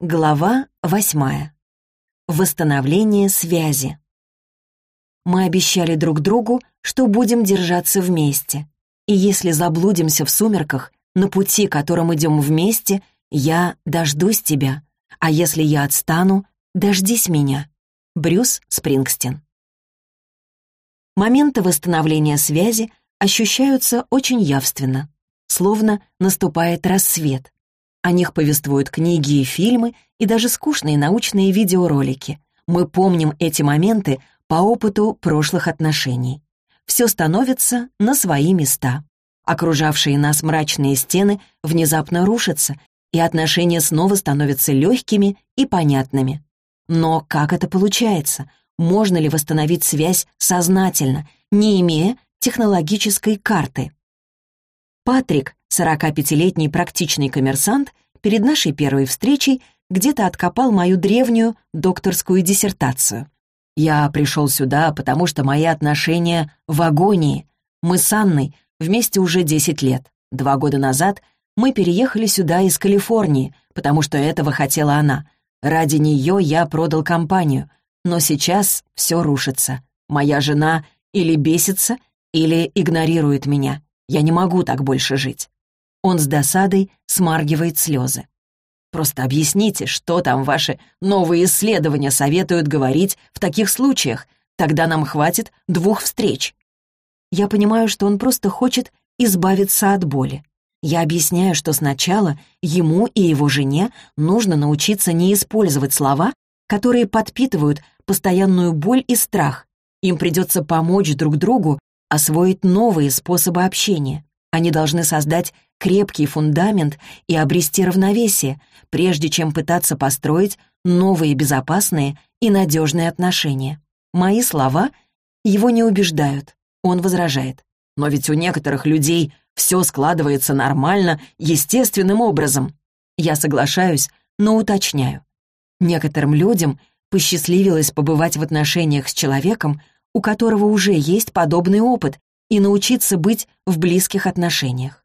Глава восьмая. Восстановление связи. Мы обещали друг другу, что будем держаться вместе. И если заблудимся в сумерках, на пути, которым идем вместе, я дождусь тебя. А если я отстану, дождись меня. Брюс Спрингстин. Моменты восстановления связи ощущаются очень явственно, словно наступает рассвет — о них повествуют книги и фильмы, и даже скучные научные видеоролики. Мы помним эти моменты по опыту прошлых отношений. Все становится на свои места. Окружавшие нас мрачные стены внезапно рушатся, и отношения снова становятся легкими и понятными. Но как это получается? Можно ли восстановить связь сознательно, не имея технологической карты? Патрик, 45-летний практичный коммерсант, перед нашей первой встречей где-то откопал мою древнюю докторскую диссертацию. Я пришел сюда, потому что мои отношения в агонии. Мы с Анной вместе уже 10 лет. Два года назад мы переехали сюда из Калифорнии, потому что этого хотела она. Ради нее я продал компанию. Но сейчас все рушится. Моя жена или бесится, или игнорирует меня. Я не могу так больше жить». Он с досадой смаргивает слезы. «Просто объясните, что там ваши новые исследования советуют говорить в таких случаях. Тогда нам хватит двух встреч». Я понимаю, что он просто хочет избавиться от боли. Я объясняю, что сначала ему и его жене нужно научиться не использовать слова, которые подпитывают постоянную боль и страх. Им придется помочь друг другу освоить новые способы общения. Они должны создать крепкий фундамент и обрести равновесие, прежде чем пытаться построить новые безопасные и надежные отношения. Мои слова его не убеждают. Он возражает. Но ведь у некоторых людей все складывается нормально, естественным образом. Я соглашаюсь, но уточняю. Некоторым людям посчастливилось побывать в отношениях с человеком, у которого уже есть подобный опыт, и научиться быть в близких отношениях.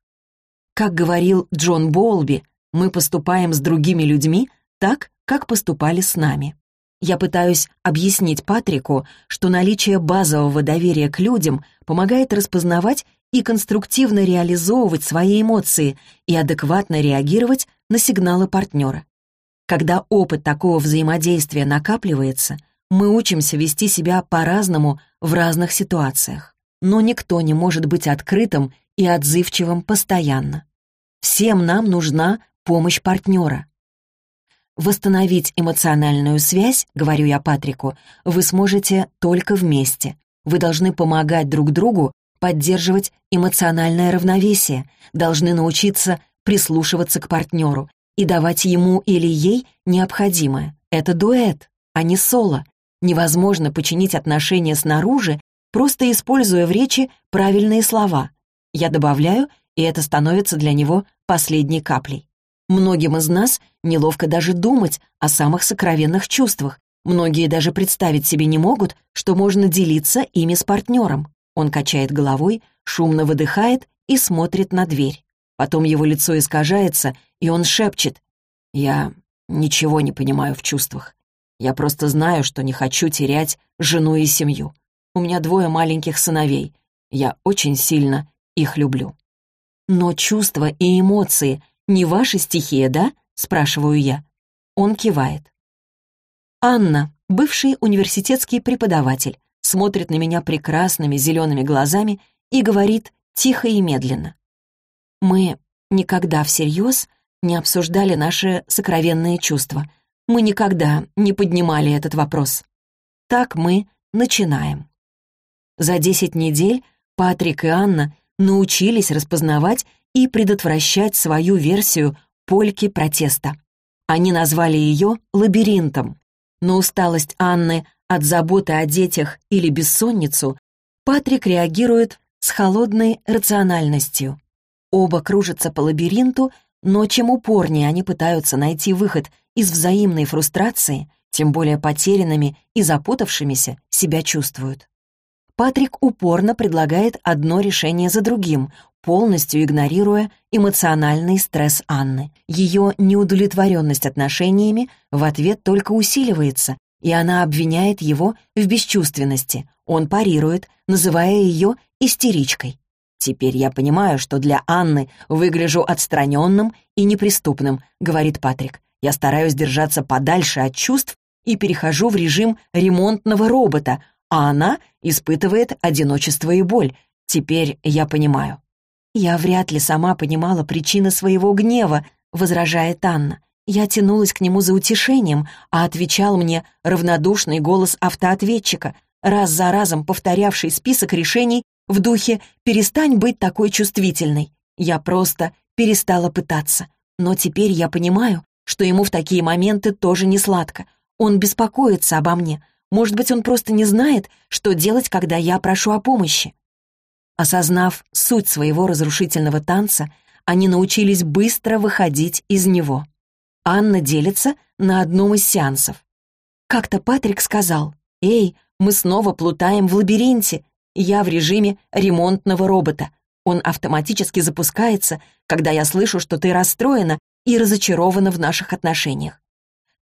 Как говорил Джон Болби, мы поступаем с другими людьми так, как поступали с нами. Я пытаюсь объяснить Патрику, что наличие базового доверия к людям помогает распознавать и конструктивно реализовывать свои эмоции и адекватно реагировать на сигналы партнера. Когда опыт такого взаимодействия накапливается — мы учимся вести себя по-разному в разных ситуациях. Но никто не может быть открытым и отзывчивым постоянно. Всем нам нужна помощь партнера. Восстановить эмоциональную связь, говорю я Патрику, вы сможете только вместе. Вы должны помогать друг другу поддерживать эмоциональное равновесие, должны научиться прислушиваться к партнеру и давать ему или ей необходимое. Это дуэт, а не соло. Невозможно починить отношения снаружи, просто используя в речи правильные слова. Я добавляю, и это становится для него последней каплей. Многим из нас неловко даже думать о самых сокровенных чувствах. Многие даже представить себе не могут, что можно делиться ими с партнером. Он качает головой, шумно выдыхает и смотрит на дверь. Потом его лицо искажается, и он шепчет. «Я ничего не понимаю в чувствах. Я просто знаю, что не хочу терять жену и семью. У меня двое маленьких сыновей. Я очень сильно их люблю. Но чувства и эмоции не ваша стихия, да? Спрашиваю я. Он кивает. Анна, бывший университетский преподаватель, смотрит на меня прекрасными зелеными глазами и говорит тихо и медленно. Мы никогда всерьез не обсуждали наши сокровенные чувства — мы никогда не поднимали этот вопрос. Так мы начинаем. За 10 недель Патрик и Анна научились распознавать и предотвращать свою версию польки протеста. Они назвали ее «лабиринтом». На усталость Анны от заботы о детях или бессонницу Патрик реагирует с холодной рациональностью. Оба кружатся по лабиринту, но чем упорнее они пытаются найти выход из взаимной фрустрации, тем более потерянными и запутавшимися себя чувствуют. Патрик упорно предлагает одно решение за другим, полностью игнорируя эмоциональный стресс Анны. Ее неудовлетворенность отношениями в ответ только усиливается, и она обвиняет его в бесчувственности. Он парирует, называя ее истеричкой. «Теперь я понимаю, что для Анны выгляжу отстраненным и неприступным», — говорит Патрик. «Я стараюсь держаться подальше от чувств и перехожу в режим ремонтного робота, а она испытывает одиночество и боль. Теперь я понимаю». «Я вряд ли сама понимала причины своего гнева», — возражает Анна. Я тянулась к нему за утешением, а отвечал мне равнодушный голос автоответчика, раз за разом повторявший список решений в духе «перестань быть такой чувствительной». Я просто перестала пытаться. Но теперь я понимаю, что ему в такие моменты тоже не сладко. Он беспокоится обо мне. Может быть, он просто не знает, что делать, когда я прошу о помощи. Осознав суть своего разрушительного танца, они научились быстро выходить из него. Анна делится на одном из сеансов. Как-то Патрик сказал, «Эй, мы снова плутаем в лабиринте. Я в режиме ремонтного робота. Он автоматически запускается, когда я слышу, что ты расстроена и разочарована в наших отношениях.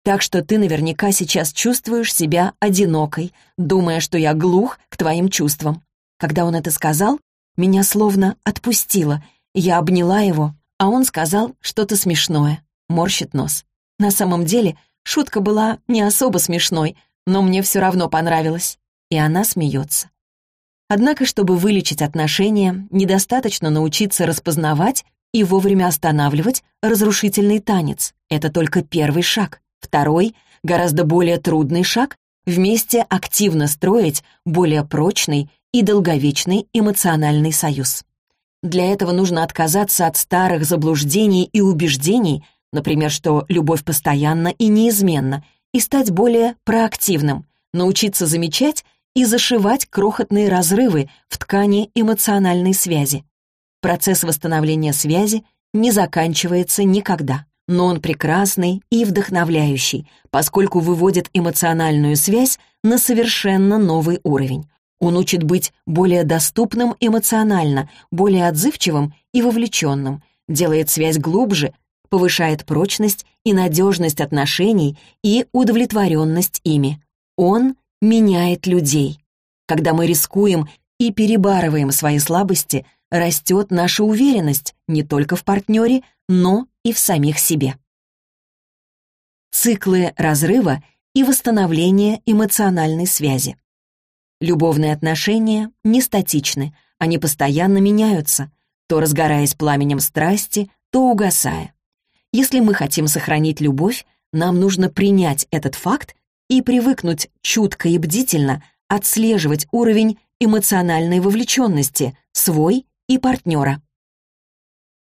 Так что ты наверняка сейчас чувствуешь себя одинокой, думая, что я глух к твоим чувствам. Когда он это сказал, меня словно отпустило. Я обняла его, а он сказал что-то смешное. Морщит нос. На самом деле, шутка была не особо смешной, но мне все равно понравилось. И она смеется. Однако, чтобы вылечить отношения, недостаточно научиться распознавать и вовремя останавливать разрушительный танец. Это только первый шаг. Второй, гораздо более трудный шаг — вместе активно строить более прочный и долговечный эмоциональный союз. Для этого нужно отказаться от старых заблуждений и убеждений, например, что любовь постоянна и неизменна, и стать более проактивным, научиться замечать и зашивать крохотные разрывы в ткани эмоциональной связи. Процесс восстановления связи не заканчивается никогда, но он прекрасный и вдохновляющий, поскольку выводит эмоциональную связь на совершенно новый уровень. Он учит быть более доступным эмоционально, более отзывчивым и вовлеченным, делает связь глубже, повышает прочность и надежность отношений и удовлетворенность ими. Он меняет людей. Когда мы рискуем и перебарываем свои слабости, растет наша уверенность не только в партнере, но и в самих себе. Циклы разрыва и восстановления эмоциональной связи. Любовные отношения не статичны, они постоянно меняются, то разгораясь пламенем страсти, то угасая. Если мы хотим сохранить любовь, нам нужно принять этот факт и привыкнуть чутко и бдительно отслеживать уровень эмоциональной вовлеченности свой и партнера.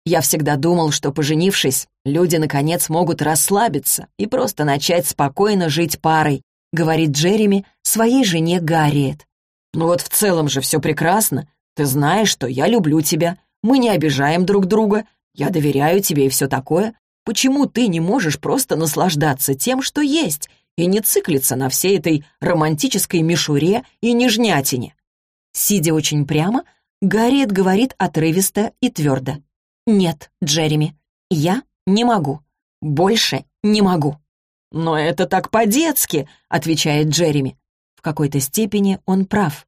Я всегда думал, что, поженившись, люди, наконец, могут расслабиться и просто начать спокойно жить парой, говорит Джереми своей жене Гарриет. «Ну вот в целом же все прекрасно. Ты знаешь, что я люблю тебя. Мы не обижаем друг друга. Я доверяю тебе и все такое. Почему ты не можешь просто наслаждаться тем, что есть, и не циклиться на всей этой романтической мишуре и нежнятине?» Сидя очень прямо, Гарриет говорит отрывисто и твердо. «Нет, Джереми, я не могу. Больше не могу». «Но это так по-детски», — отвечает Джереми. В какой-то степени он прав.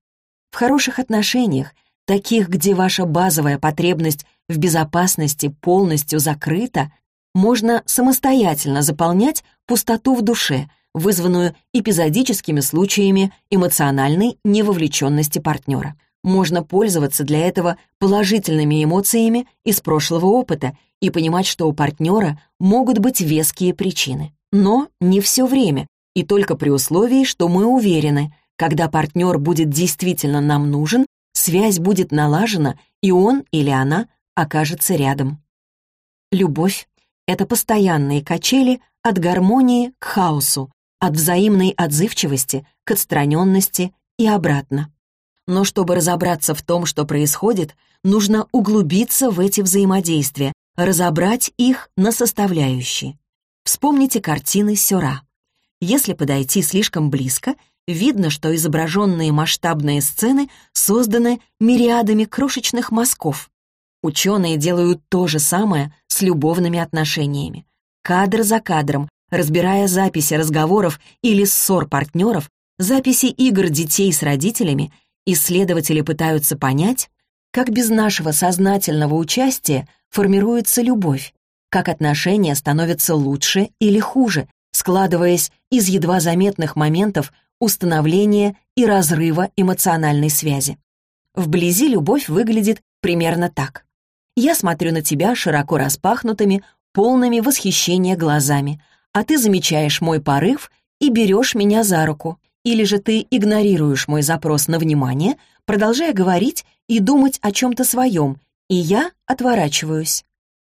В хороших отношениях, таких, где ваша базовая потребность в безопасности полностью закрыта, можно самостоятельно заполнять пустоту в душе, вызванную эпизодическими случаями эмоциональной невовлеченности партнера. Можно пользоваться для этого положительными эмоциями из прошлого опыта и понимать, что у партнера могут быть веские причины. Но не все время, и только при условии, что мы уверены, когда партнер будет действительно нам нужен, связь будет налажена, и он или она окажется рядом. Любовь — это постоянные качели от гармонии к хаосу, от взаимной отзывчивости к отстраненности и обратно. Но чтобы разобраться в том, что происходит, нужно углубиться в эти взаимодействия, разобрать их на составляющие. Вспомните картины Сёра. Если подойти слишком близко, видно, что изображенные масштабные сцены созданы мириадами крошечных мазков. Ученые делают то же самое с любовными отношениями. Кадр за кадром, разбирая записи разговоров или ссор партнеров, записи игр детей с родителями, исследователи пытаются понять, как без нашего сознательного участия формируется любовь, как отношения становятся лучше или хуже, складываясь из едва заметных моментов установления и разрыва эмоциональной связи. Вблизи любовь выглядит примерно так. Я смотрю на тебя широко распахнутыми, полными восхищения глазами, а ты замечаешь мой порыв и берешь меня за руку. Или же ты игнорируешь мой запрос на внимание, продолжая говорить и думать о чем-то своем, и я отворачиваюсь.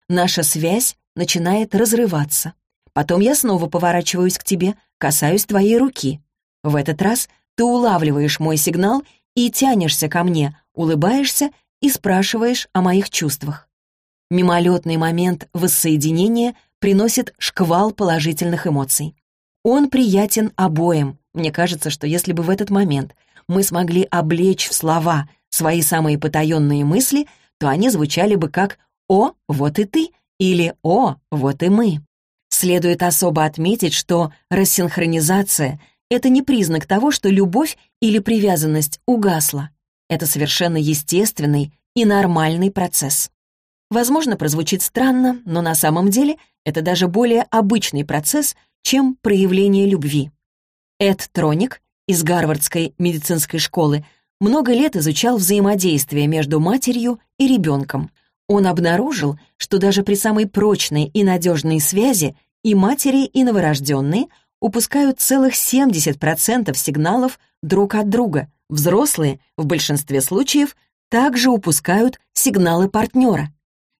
Наша связь начинает разрываться. Потом я снова поворачиваюсь к тебе, касаюсь твоей руки. В этот раз ты улавливаешь мой сигнал и тянешься ко мне, улыбаешься и спрашиваешь о моих чувствах. Мимолетный момент воссоединения приносит шквал положительных эмоций. Он приятен обоим. Мне кажется, что если бы в этот момент мы смогли облечь в слова свои самые потаенные мысли, то они звучали бы как «О, вот и ты» или «О, вот и мы». Следует особо отметить, что рассинхронизация — это не признак того, что любовь или привязанность угасла. Это совершенно естественный и нормальный процесс. Возможно, прозвучит странно, но на самом деле это даже более обычный процесс, чем проявление любви. Эд Троник из Гарвардской медицинской школы много лет изучал взаимодействие между матерью и ребенком. Он обнаружил, что даже при самой прочной и надежной связи и матери, и новорожденные упускают целых 70% сигналов друг от друга. Взрослые, в большинстве случаев, также упускают сигналы партнера.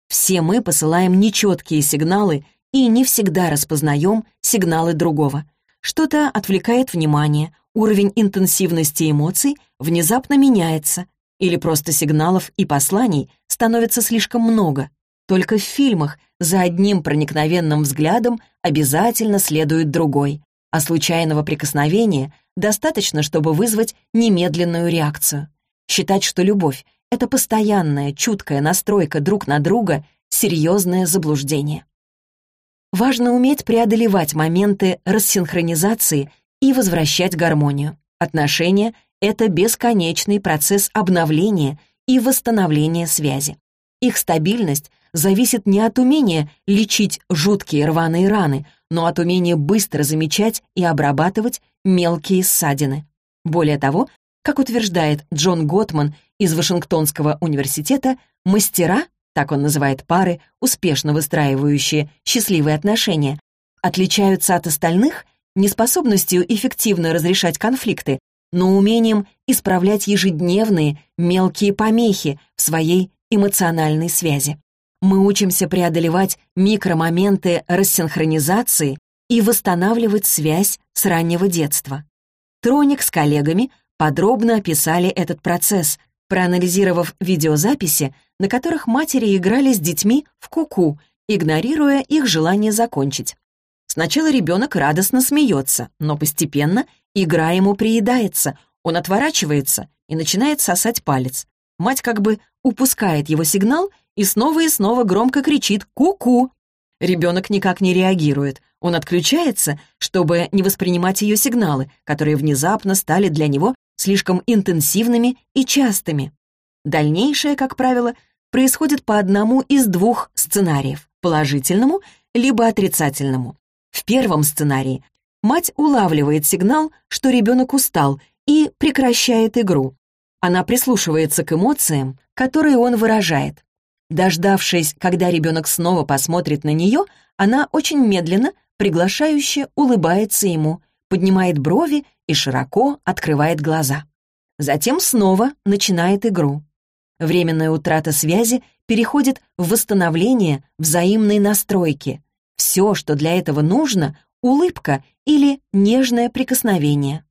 Все мы посылаем нечеткие сигналы и не всегда распознаем сигналы другого. Что-то отвлекает внимание, уровень интенсивности эмоций внезапно меняется, или просто сигналов и посланий становится слишком много. Только в фильмах за одним проникновенным взглядом обязательно следует другой, а случайного прикосновения достаточно, чтобы вызвать немедленную реакцию. Считать, что любовь — это постоянная, чуткая настройка друг на друга — серьезное заблуждение. Важно уметь преодолевать моменты рассинхронизации и возвращать гармонию. Отношения — это бесконечный процесс обновления и восстановления связи. Их стабильность зависит не от умения лечить жуткие рваные раны, но от умения быстро замечать и обрабатывать мелкие ссадины. Более того, как утверждает Джон Готман из Вашингтонского университета, мастера, так он называет пары, успешно выстраивающие счастливые отношения, отличаются от остальных неспособностью эффективно разрешать конфликты, но умением исправлять ежедневные мелкие помехи в своей эмоциональной связи мы учимся преодолевать микромоменты рассинхронизации и восстанавливать связь с раннего детства. Троник с коллегами подробно описали этот процесс, проанализировав видеозаписи, на которых матери играли с детьми в куку, -ку, игнорируя их желание закончить. Сначала ребенок радостно смеется, но постепенно игра ему приедается, он отворачивается и начинает сосать палец. Мать как бы упускает его сигнал и снова и снова громко кричит «ку-ку». Ребенок никак не реагирует. Он отключается, чтобы не воспринимать ее сигналы, которые внезапно стали для него слишком интенсивными и частыми. Дальнейшее, как правило, происходит по одному из двух сценариев — положительному либо отрицательному. В первом сценарии мать улавливает сигнал, что ребенок устал, и прекращает игру. Она прислушивается к эмоциям, которые он выражает. Дождавшись, когда ребенок снова посмотрит на нее, она очень медленно, приглашающе улыбается ему, поднимает брови и широко открывает глаза. Затем снова начинает игру. Временная утрата связи переходит в восстановление взаимной настройки. Все, что для этого нужно — улыбка или нежное прикосновение.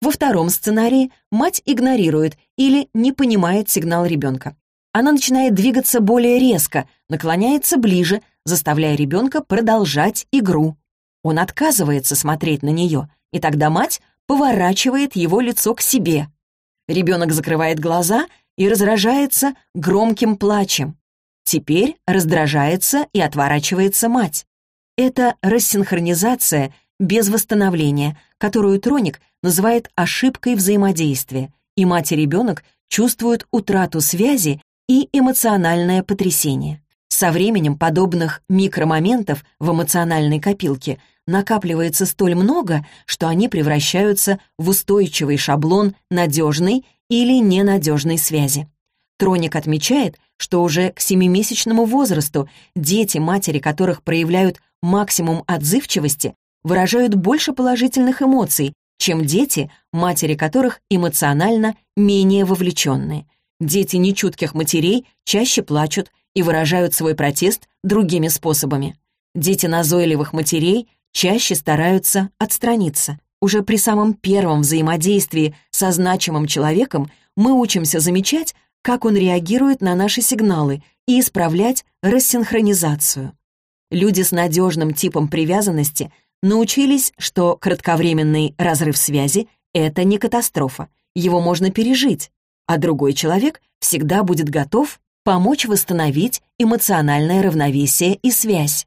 Во втором сценарии мать игнорирует или не понимает сигнал ребенка она начинает двигаться более резко, наклоняется ближе, заставляя ребенка продолжать игру. Он отказывается смотреть на нее, и тогда мать поворачивает его лицо к себе. Ребенок закрывает глаза и разражается громким плачем. Теперь раздражается и отворачивается мать. Это рассинхронизация без восстановления, которую Троник называет ошибкой взаимодействия, и мать и ребенок чувствуют утрату связи и эмоциональное потрясение. Со временем подобных микромоментов в эмоциональной копилке накапливается столь много, что они превращаются в устойчивый шаблон надежной или ненадежной связи. Троник отмечает, что уже к семимесячному возрасту дети, матери которых проявляют максимум отзывчивости, выражают больше положительных эмоций, чем дети, матери которых эмоционально менее вовлеченные. Дети нечутких матерей чаще плачут и выражают свой протест другими способами. Дети назойливых матерей чаще стараются отстраниться. Уже при самом первом взаимодействии со значимым человеком мы учимся замечать, как он реагирует на наши сигналы и исправлять рассинхронизацию. Люди с надежным типом привязанности научились, что кратковременный разрыв связи — это не катастрофа, его можно пережить, а другой человек всегда будет готов помочь восстановить эмоциональное равновесие и связь.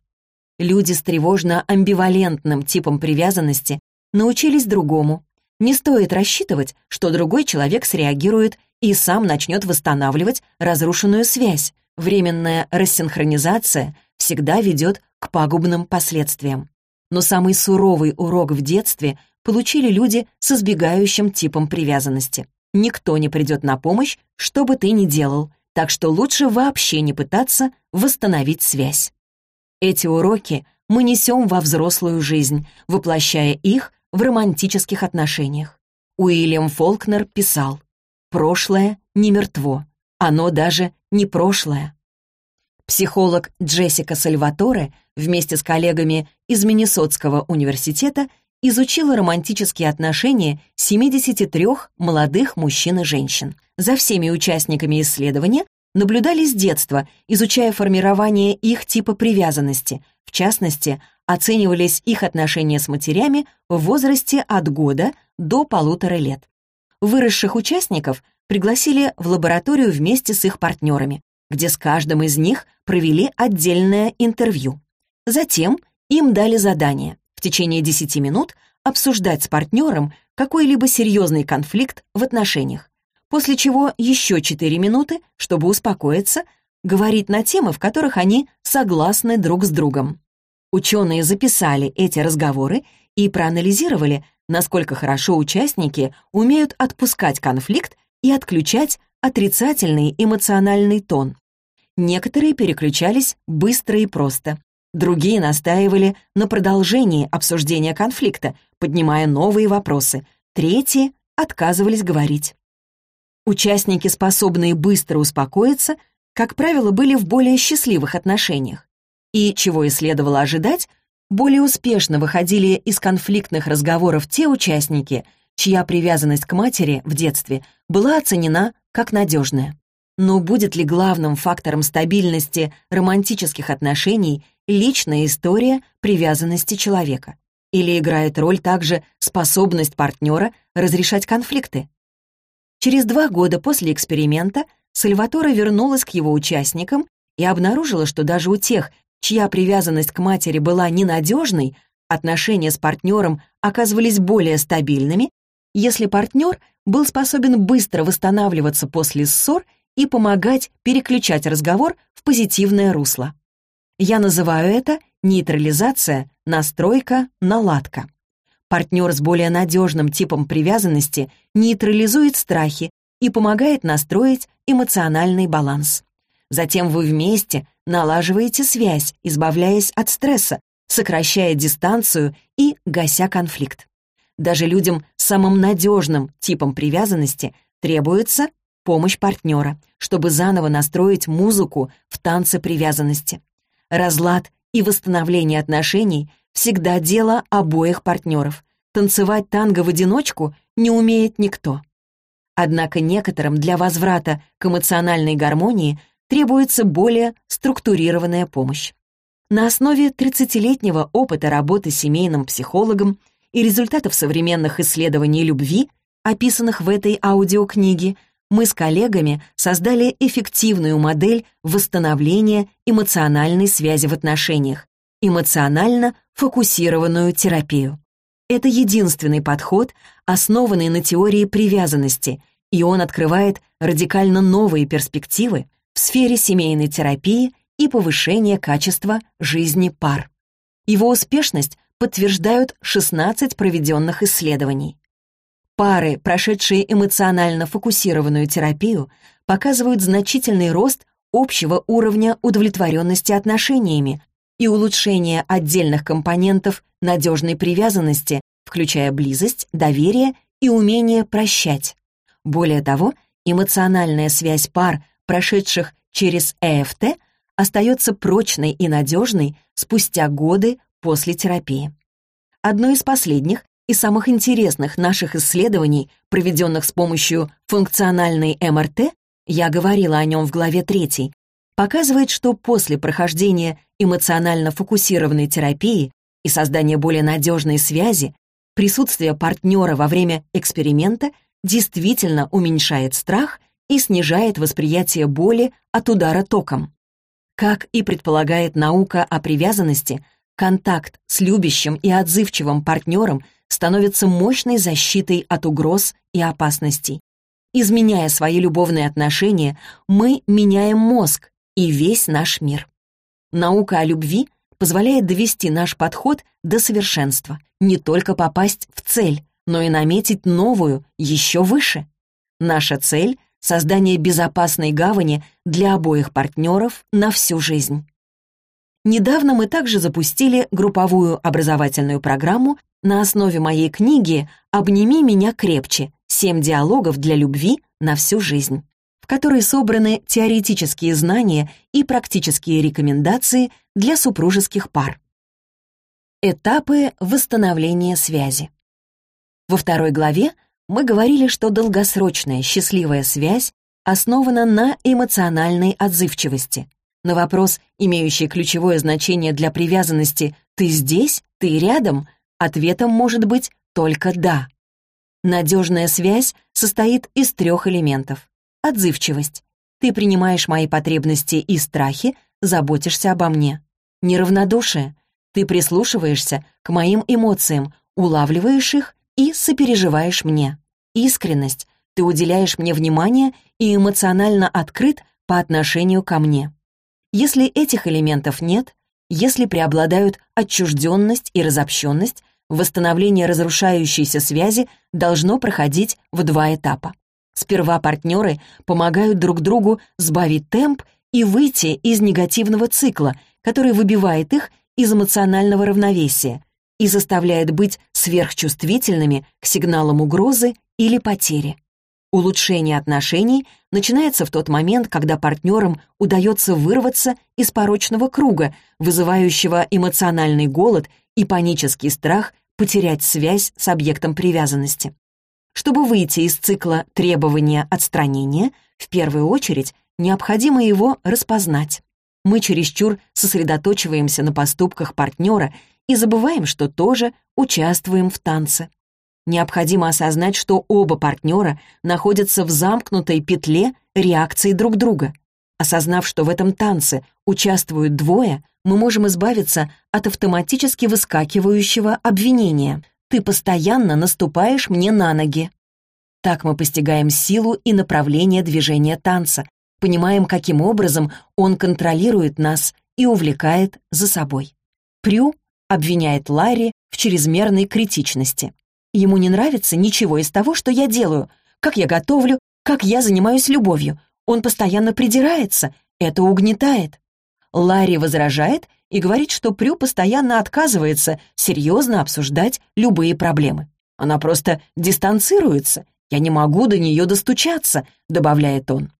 Люди с тревожно-амбивалентным типом привязанности научились другому. Не стоит рассчитывать, что другой человек среагирует и сам начнет восстанавливать разрушенную связь. Временная рассинхронизация всегда ведет к пагубным последствиям. Но самый суровый урок в детстве получили люди с избегающим типом привязанности. Никто не придет на помощь, что бы ты ни делал, так что лучше вообще не пытаться восстановить связь. Эти уроки мы несем во взрослую жизнь, воплощая их в романтических отношениях. Уильям Фолкнер писал, «Прошлое не мертво, оно даже не прошлое». Психолог Джессика Сальваторе вместе с коллегами из Миннесотского университета изучила романтические отношения 73 молодых мужчин и женщин. За всеми участниками исследования наблюдали с детства, изучая формирование их типа привязанности. В частности, оценивались их отношения с матерями в возрасте от года до полутора лет. Выросших участников пригласили в лабораторию вместе с их партнерами, где с каждым из них провели отдельное интервью. Затем им дали задание в течение 10 минут обсуждать с партнером какой-либо серьезный конфликт в отношениях, после чего еще 4 минуты, чтобы успокоиться, говорить на темы, в которых они согласны друг с другом. Ученые записали эти разговоры и проанализировали, насколько хорошо участники умеют отпускать конфликт и отключать отрицательный эмоциональный тон. Некоторые переключались быстро и просто, другие настаивали на продолжении обсуждения конфликта, поднимая новые вопросы, третьи отказывались говорить. Участники, способные быстро успокоиться, как правило, были в более счастливых отношениях. И, чего и следовало ожидать, более успешно выходили из конфликтных разговоров те участники, чья привязанность к матери в детстве была оценена как надежная. Но будет ли главным фактором стабильности романтических отношений личная история привязанности человека? Или играет роль также способность партнера разрешать конфликты? Через два года после эксперимента Сальватора вернулась к его участникам и обнаружила, что даже у тех, чья привязанность к матери была ненадежной, отношения с партнером оказывались более стабильными, если партнер был способен быстро восстанавливаться после ссор и помогать переключать разговор в позитивное русло. Я называю это нейтрализация, настройка, наладка. Партнер с более надежным типом привязанности нейтрализует страхи и помогает настроить эмоциональный баланс. Затем вы вместе налаживаете связь, избавляясь от стресса, сокращая дистанцию и гася конфликт. Даже людям с самым надежным типом привязанности требуется помощь партнера, чтобы заново настроить музыку в танце привязанности. Разлад и восстановление отношений всегда дело обоих партнеров. Танцевать танго в одиночку не умеет никто. Однако некоторым для возврата к эмоциональной гармонии требуется более структурированная помощь. На основе 30-летнего опыта работы семейным психологом и результатов современных исследований любви, описанных в этой аудиокниге, мы с коллегами создали эффективную модель восстановления эмоциональной связи в отношениях, эмоционально фокусированную терапию. Это единственный подход, основанный на теории привязанности, и он открывает радикально новые перспективы в сфере семейной терапии и повышения качества жизни пар. Его успешность подтверждают 16 проведенных исследований. Пары, прошедшие эмоционально фокусированную терапию, показывают значительный рост общего уровня удовлетворенности отношениями и улучшение отдельных компонентов надежной привязанности, включая близость, доверие и умение прощать. Более того, эмоциональная связь пар, прошедших через ЭФТ, остается прочной и надежной спустя годы после терапии. Одно из последних и самых интересных наших исследований, проведенных с помощью функциональной МРТ, я говорила о нем в главе 3, показывает, что после прохождения эмоционально фокусированной терапии и создания более надежной связи, присутствие партнера во время эксперимента действительно уменьшает страх и снижает восприятие боли от удара током. Как и предполагает наука о привязанности, контакт с любящим и отзывчивым партнером становится мощной защитой от угроз и опасностей. Изменяя свои любовные отношения, мы меняем мозг и весь наш мир. Наука о любви позволяет довести наш подход до совершенства, не только попасть в цель, но и наметить новую, еще выше. Наша цель — создание безопасной гавани для обоих партнеров на всю жизнь. Недавно мы также запустили групповую образовательную программу на основе моей книги «Обними меня крепче. Семь диалогов для любви на всю жизнь», в которой собраны теоретические знания и практические рекомендации для супружеских пар. Этапы восстановления связи. Во второй главе мы говорили, что долгосрочная счастливая связь основана на эмоциональной отзывчивости. На вопрос, имеющий ключевое значение для привязанности «ты здесь? Ты рядом?» ответом может быть только «да». Надежная связь состоит из трех элементов. Отзывчивость. Ты принимаешь мои потребности и страхи, заботишься обо мне. Неравнодушие. Ты прислушиваешься к моим эмоциям, улавливаешь их и сопереживаешь мне. Искренность. Ты уделяешь мне внимание и эмоционально открыт по отношению ко мне. Если этих элементов нет, если преобладают отчужденность и разобщенность, восстановление разрушающейся связи должно проходить в два этапа. Сперва партнеры помогают друг другу сбавить темп и выйти из негативного цикла, который выбивает их из эмоционального равновесия, и заставляет быть сверхчувствительными к сигналам угрозы или потери. Улучшение отношений начинается в тот момент, когда партнерам удается вырваться из порочного круга, вызывающего эмоциональный голод и панический страх потерять связь с объектом привязанности. Чтобы выйти из цикла требования отстранения, в первую очередь необходимо его распознать. Мы чересчур сосредоточиваемся на поступках партнера и забываем, что тоже участвуем в танце. Необходимо осознать, что оба партнера находятся в замкнутой петле реакции друг друга. Осознав, что в этом танце участвуют двое, мы можем избавиться от автоматически выскакивающего обвинения. «Ты постоянно наступаешь мне на ноги». Так мы постигаем силу и направление движения танца, понимаем, каким образом он контролирует нас и увлекает за собой. Прю обвиняет Ларри в чрезмерной критичности. Ему не нравится ничего из того, что я делаю, как я готовлю, как я занимаюсь любовью. Он постоянно придирается, это угнетает. Ларри возражает и говорит, что Прю постоянно отказывается серьезно обсуждать любые проблемы. Она просто дистанцируется. Я не могу до нее достучаться, добавляет он.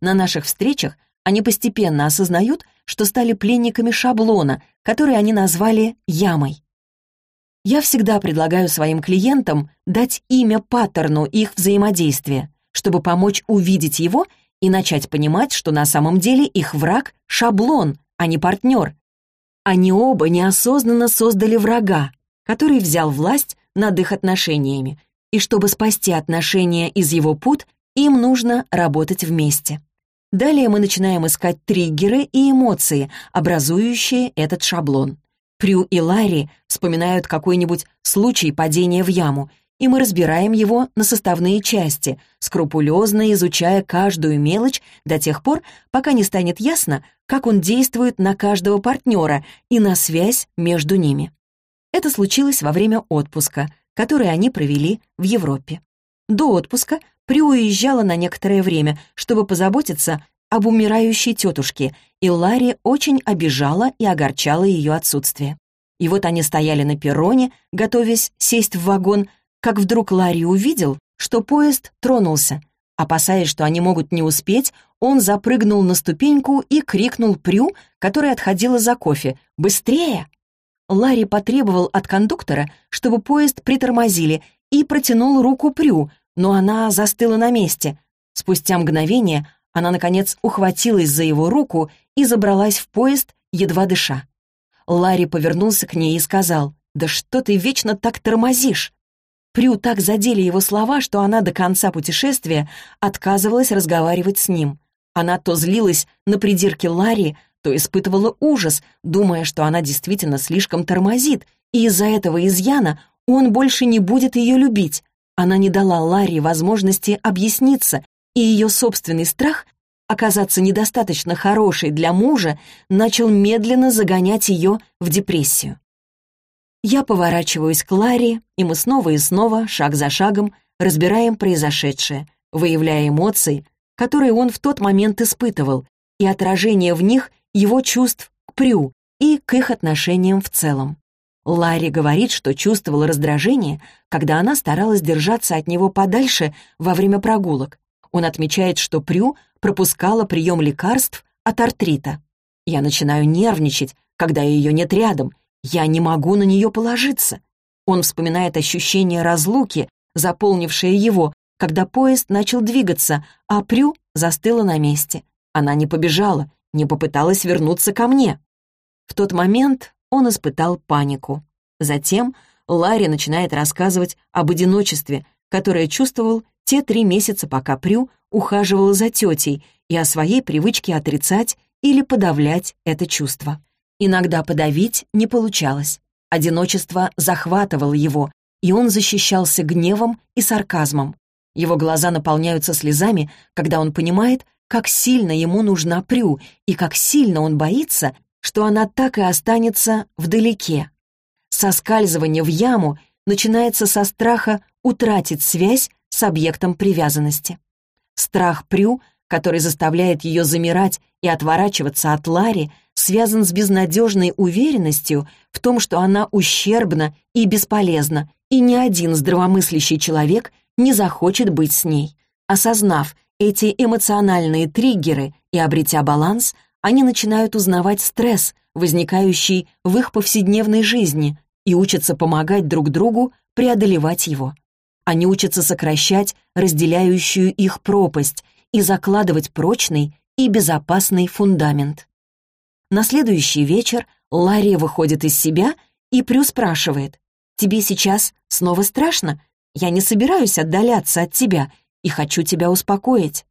На наших встречах они постепенно осознают, что стали пленниками шаблона, который они назвали «ямой». Я всегда предлагаю своим клиентам дать имя паттерну их взаимодействия, чтобы помочь увидеть его и начать понимать, что на самом деле их враг — шаблон, а не партнер. Они оба неосознанно создали врага, который взял власть над их отношениями, и чтобы спасти отношения из его пут, им нужно работать вместе. Далее мы начинаем искать триггеры и эмоции, образующие этот шаблон. Прю и Ларри вспоминают какой-нибудь случай падения в яму, и мы разбираем его на составные части, скрупулезно изучая каждую мелочь до тех пор, пока не станет ясно, как он действует на каждого партнера и на связь между ними. Это случилось во время отпуска, который они провели в Европе. До отпуска Прю уезжала на некоторое время, чтобы позаботиться об умирающей тетушке, и Ларри очень обижала и огорчала ее отсутствие. И вот они стояли на перроне, готовясь сесть в вагон, как вдруг Ларри увидел, что поезд тронулся. Опасаясь, что они могут не успеть, он запрыгнул на ступеньку и крикнул Прю, которая отходила за кофе, «Быстрее!». Ларри потребовал от кондуктора, чтобы поезд притормозили, и протянул руку Прю, но она застыла на месте. Спустя мгновение она, наконец, ухватилась за его руку и забралась в поезд, едва дыша. Ларри повернулся к ней и сказал, «Да что ты вечно так тормозишь?» Прю так задели его слова, что она до конца путешествия отказывалась разговаривать с ним. Она то злилась на придирки Ларри, то испытывала ужас, думая, что она действительно слишком тормозит, и из-за этого изъяна он больше не будет ее любить. Она не дала Ларри возможности объясниться, и ее собственный страх оказаться недостаточно хорошей для мужа начал медленно загонять ее в депрессию. Я поворачиваюсь к Ларри, и мы снова и снова, шаг за шагом, разбираем произошедшее, выявляя эмоции, которые он в тот момент испытывал, и отражение в них его чувств к Прю и к их отношениям в целом. Ларри говорит, что чувствовала раздражение, когда она старалась держаться от него подальше во время прогулок. Он отмечает, что Прю пропускала прием лекарств от артрита. Я начинаю нервничать, когда ее нет рядом, я не могу на нее положиться. Он вспоминает ощущение разлуки, заполнившее его, когда поезд начал двигаться, а Прю застыла на месте. Она не побежала, не попыталась вернуться ко мне. В тот момент он испытал панику. Затем Ларри начинает рассказывать об одиночестве, которое чувствовал те три месяца, пока Прю ухаживала за тетей, и о своей привычке отрицать или подавлять это чувство. Иногда подавить не получалось. Одиночество захватывало его, и он защищался гневом и сарказмом. Его глаза наполняются слезами, когда он понимает, как сильно ему нужна Прю и как сильно он боится, что она так и останется вдалеке. Соскальзывание в яму начинается со страха утратить связь с объектом привязанности. Страх Прю, который заставляет ее замирать и отворачиваться от Ларри, связан с безнадежной уверенностью в том, что она ущербна и бесполезна, и ни один здравомыслящий человек не захочет быть с ней. Осознав эти эмоциональные триггеры и обретя баланс, они начинают узнавать стресс, возникающий в их повседневной жизни, и учатся помогать друг другу преодолевать его. Они учатся сокращать разделяющую их пропасть и закладывать прочный и безопасный фундамент. На следующий вечер Ларри выходит из себя, и Прю спрашивает, «Тебе сейчас снова страшно? Я не собираюсь отдаляться от тебя и хочу тебя успокоить».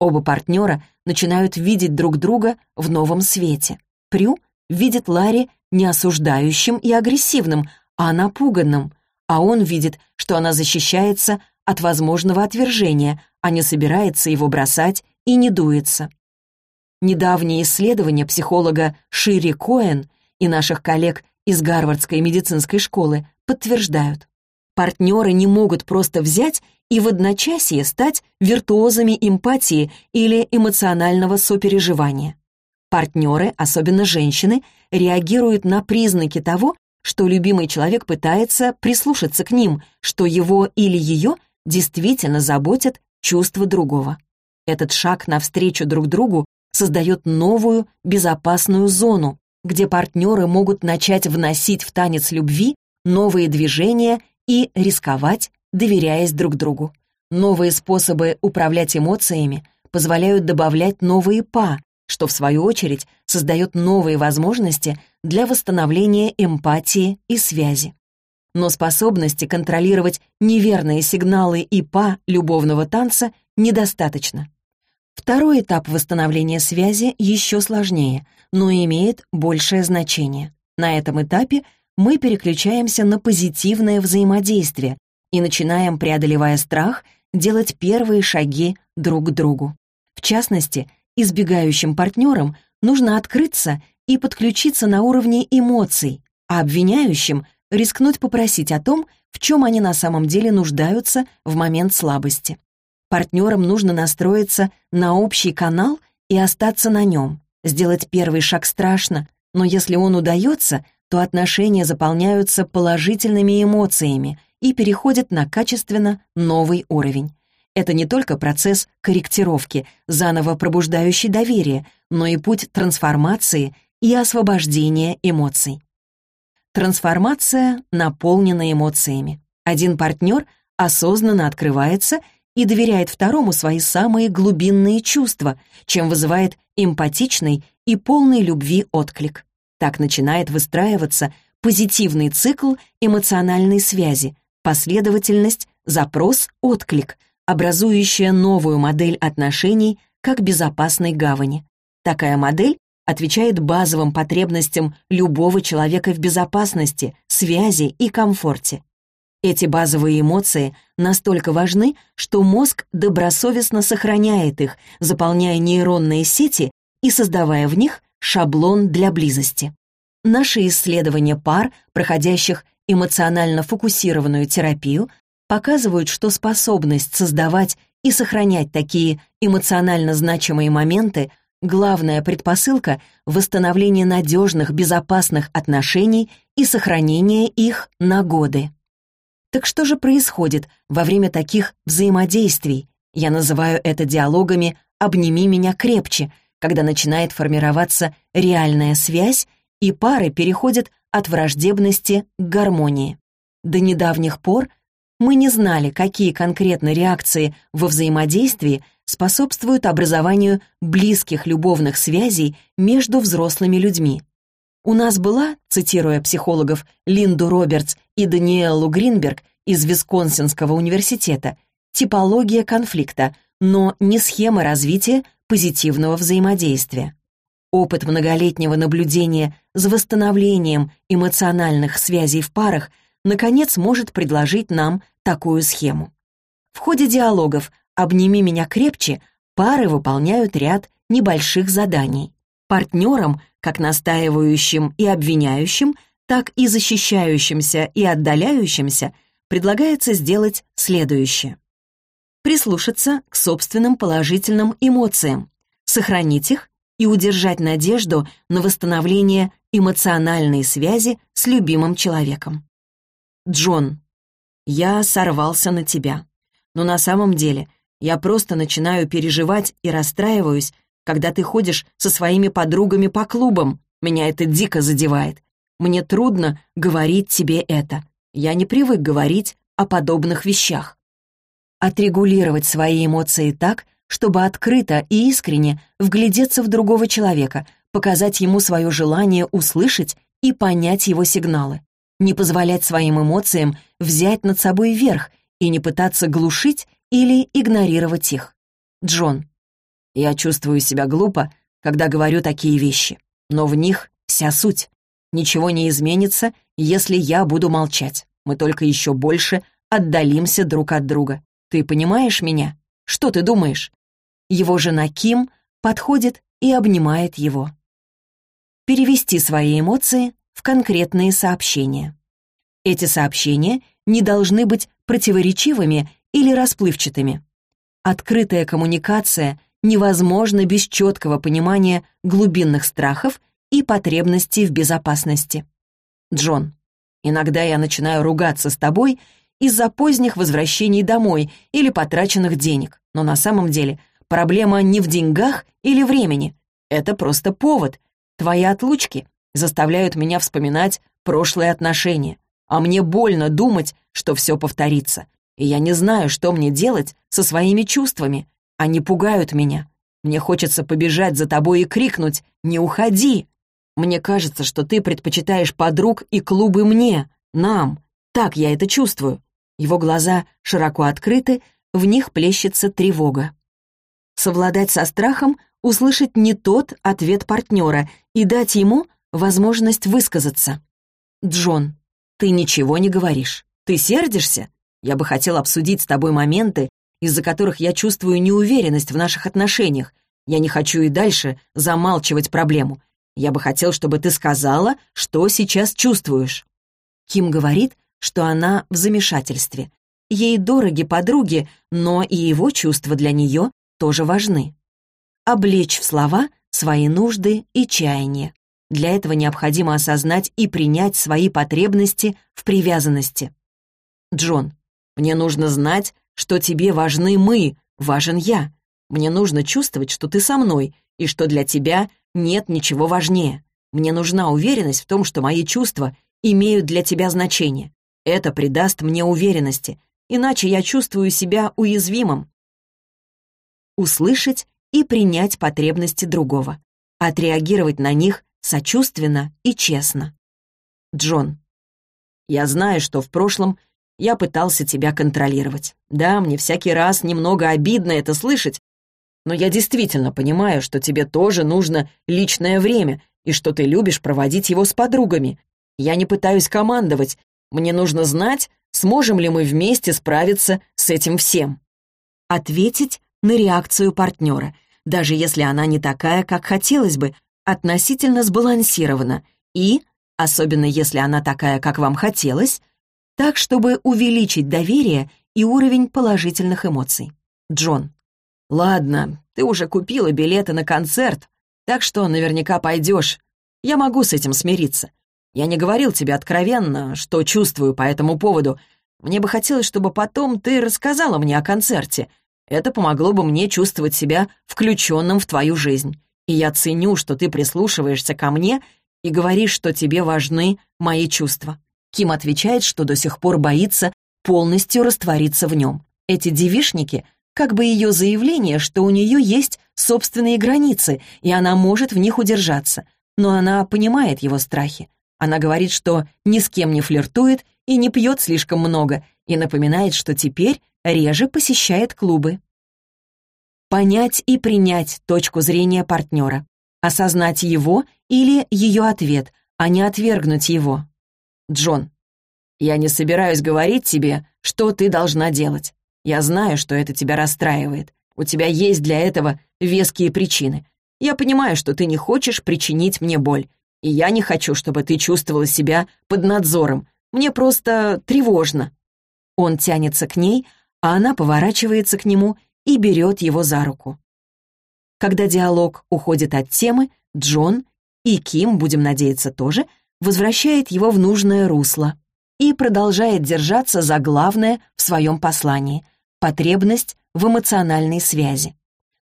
Оба партнера начинают видеть друг друга в новом свете. Прю видит Ларри не осуждающим и агрессивным, а напуганным, а он видит, что она защищается от возможного отвержения, а не собирается его бросать и не дуется. Недавние исследования психолога Шири Коэн и наших коллег из Гарвардской медицинской школы подтверждают. Партнеры не могут просто взять и в одночасье стать виртуозами эмпатии или эмоционального сопереживания. Партнеры, особенно женщины, реагируют на признаки того, что любимый человек пытается прислушаться к ним, что его или ее действительно заботят чувства другого. Этот шаг навстречу друг другу создает новую, безопасную зону, где партнеры могут начать вносить в танец любви новые движения и рисковать, доверяясь друг другу. Новые способы управлять эмоциями позволяют добавлять новые «па», что, в свою очередь, создает новые возможности для восстановления эмпатии и связи. но способности контролировать неверные сигналы и па любовного танца недостаточно. Второй этап восстановления связи еще сложнее, но имеет большее значение. На этом этапе мы переключаемся на позитивное взаимодействие и начинаем, преодолевая страх, делать первые шаги друг к другу. В частности, избегающим партнерам нужно открыться и подключиться на уровне эмоций, а обвиняющим рискнуть попросить о том, в чем они на самом деле нуждаются в момент слабости. Партнерам нужно настроиться на общий канал и остаться на нем. Сделать первый шаг страшно, но если он удается, то отношения заполняются положительными эмоциями и переходят на качественно новый уровень. Это не только процесс корректировки, заново пробуждающий доверие, но и путь трансформации и освобождения эмоций. Трансформация наполнена эмоциями. Один партнер осознанно открывается и доверяет второму свои самые глубинные чувства, чем вызывает эмпатичный и полный любви отклик. Так начинает выстраиваться позитивный цикл эмоциональной связи, последовательность, запрос, отклик, образующая новую модель отношений как безопасной гавани. Такая модель отвечает базовым потребностям любого человека в безопасности, связи и комфорте. Эти базовые эмоции настолько важны, что мозг добросовестно сохраняет их, заполняя нейронные сети и создавая в них шаблон для близости. Наши исследования пар, проходящих эмоционально фокусированную терапию, показывают, что способность создавать и сохранять такие эмоционально значимые моменты — главная предпосылка восстановления надежных, безопасных отношений и сохранения их на годы. Так что же происходит во время таких взаимодействий? Я называю это диалогами «обними меня крепче», когда начинает формироваться реальная связь, и пары переходят от враждебности к гармонии. До недавних пор мы не знали, какие конкретно реакции во взаимодействии способствуют образованию близких любовных связей между взрослыми людьми. У нас была, цитируя психологов Линду Робертс и Даниэлу Гринберг из Висконсинского университета, типология конфликта, но не схема развития позитивного взаимодействия. Опыт многолетнего наблюдения за восстановлением эмоциональных связей в парах наконец может предложить нам такую схему. В ходе диалогов «Обними меня крепче» пары выполняют ряд небольших заданий. Партнерам, как настаивающим и обвиняющим, так и защищающимся и отдаляющимся, предлагается сделать следующее прислушаться к собственным положительным эмоциям, сохранить их и удержать надежду на восстановление эмоциональной связи с любимым человеком. Джон, я сорвался на тебя. Но на самом деле я просто начинаю переживать и расстраиваюсь, когда ты ходишь со своими подругами по клубам. Меня это дико задевает. Мне трудно говорить тебе это. Я не привык говорить о подобных вещах отрегулировать свои эмоции так, чтобы открыто и искренне вглядеться в другого человека, показать ему свое желание услышать и понять его сигналы. Не позволять своим эмоциям взять над собой верх и не пытаться глушить или игнорировать их. Джон. Я чувствую себя глупо, когда говорю такие вещи, но в них вся суть. Ничего не изменится, если я буду молчать. Мы только еще больше отдалимся друг от друга. Ты понимаешь меня? Что ты думаешь?» Его жена Ким подходит и обнимает его. Перевести свои эмоции в конкретные сообщения. Эти сообщения не должны быть противоречивыми или расплывчатыми. Открытая коммуникация невозможна без четкого понимания глубинных страхов и потребностей в безопасности. Джон, иногда я начинаю ругаться с тобой из-за поздних возвращений домой или потраченных денег. Но на самом деле проблема не в деньгах или времени. Это просто повод. Твои отлучки заставляют меня вспоминать прошлые отношения. А мне больно думать, что все повторится. И я не знаю, что мне делать со своими чувствами. Они пугают меня. Мне хочется побежать за тобой и крикнуть «Не уходи!» Мне кажется, что ты предпочитаешь подруг и клубы мне, нам, так я это чувствую». Его глаза широко открыты, в них плещется тревога. Совладать со страхом, услышать не тот ответ партнера и дать ему возможность высказаться. «Джон, ты ничего не говоришь. Ты сердишься? Я бы хотел обсудить с тобой моменты, из-за которых я чувствую неуверенность в наших отношениях. Я не хочу и дальше замалчивать проблему. Я бы хотел, чтобы ты сказала, что сейчас чувствуешь». Ким говорит, что она в замешательстве. Ей дороги подруги, но и его чувства для нее тоже важны. Облечь в слова свои нужды и чаяния. Для этого необходимо осознать и принять свои потребности в привязанности. Джон, мне нужно знать, что тебе важны мы, важен я. Мне нужно чувствовать, что ты со мной, и что для тебя нет ничего важнее. Мне нужна уверенность в том, что мои чувства имеют для тебя значение. Это придаст мне уверенности, иначе я чувствую себя уязвимым. Услышать и принять потребности другого. Отреагировать на них сочувственно и честно. Джон. Я знаю, что в прошлом я пытался тебя контролировать. Да, мне всякий раз немного обидно это слышать, но я действительно понимаю, что тебе тоже нужно личное время и что ты любишь проводить его с подругами. Я не пытаюсь командовать. Мне нужно знать, сможем ли мы вместе справиться с этим всем. Ответить на реакцию партнера, даже если она не такая, как хотелось бы, относительно сбалансирована и, особенно если она такая, как вам хотелось, так, чтобы увеличить доверие и уровень положительных эмоций. Джон. «Ладно, ты уже купила билеты на концерт, так что наверняка пойдешь. Я могу с этим смириться. Я не говорил тебе откровенно, что чувствую по этому поводу. Мне бы хотелось, чтобы потом ты рассказала мне о концерте. Это помогло бы мне чувствовать себя включенным в твою жизнь. И я ценю, что ты прислушиваешься ко мне и говоришь, что тебе важны мои чувства». Ким отвечает, что до сих пор боится полностью раствориться в нем. Эти девишники — как бы ее заявление, что у нее есть собственные границы, и она может в них удержаться. Но она понимает его страхи. Она говорит, что ни с кем не флиртует и не пьет слишком много, и напоминает, что теперь реже посещает клубы. Понять и принять точку зрения партнера. Осознать его или ее ответ, а не отвергнуть его. Джон, я не собираюсь говорить тебе, что ты должна делать. Я знаю, что это тебя расстраивает. У тебя есть для этого веские причины. Я понимаю, что ты не хочешь причинить мне боль. И я не хочу, чтобы ты чувствовала себя под надзором. Мне просто тревожно». Он тянется к ней, а она поворачивается к нему и берет его за руку. Когда диалог уходит от темы, Джон и Ким, будем надеяться, тоже, возвращает его в нужное русло и продолжает держаться за главное в своем послании — потребность в эмоциональной связи.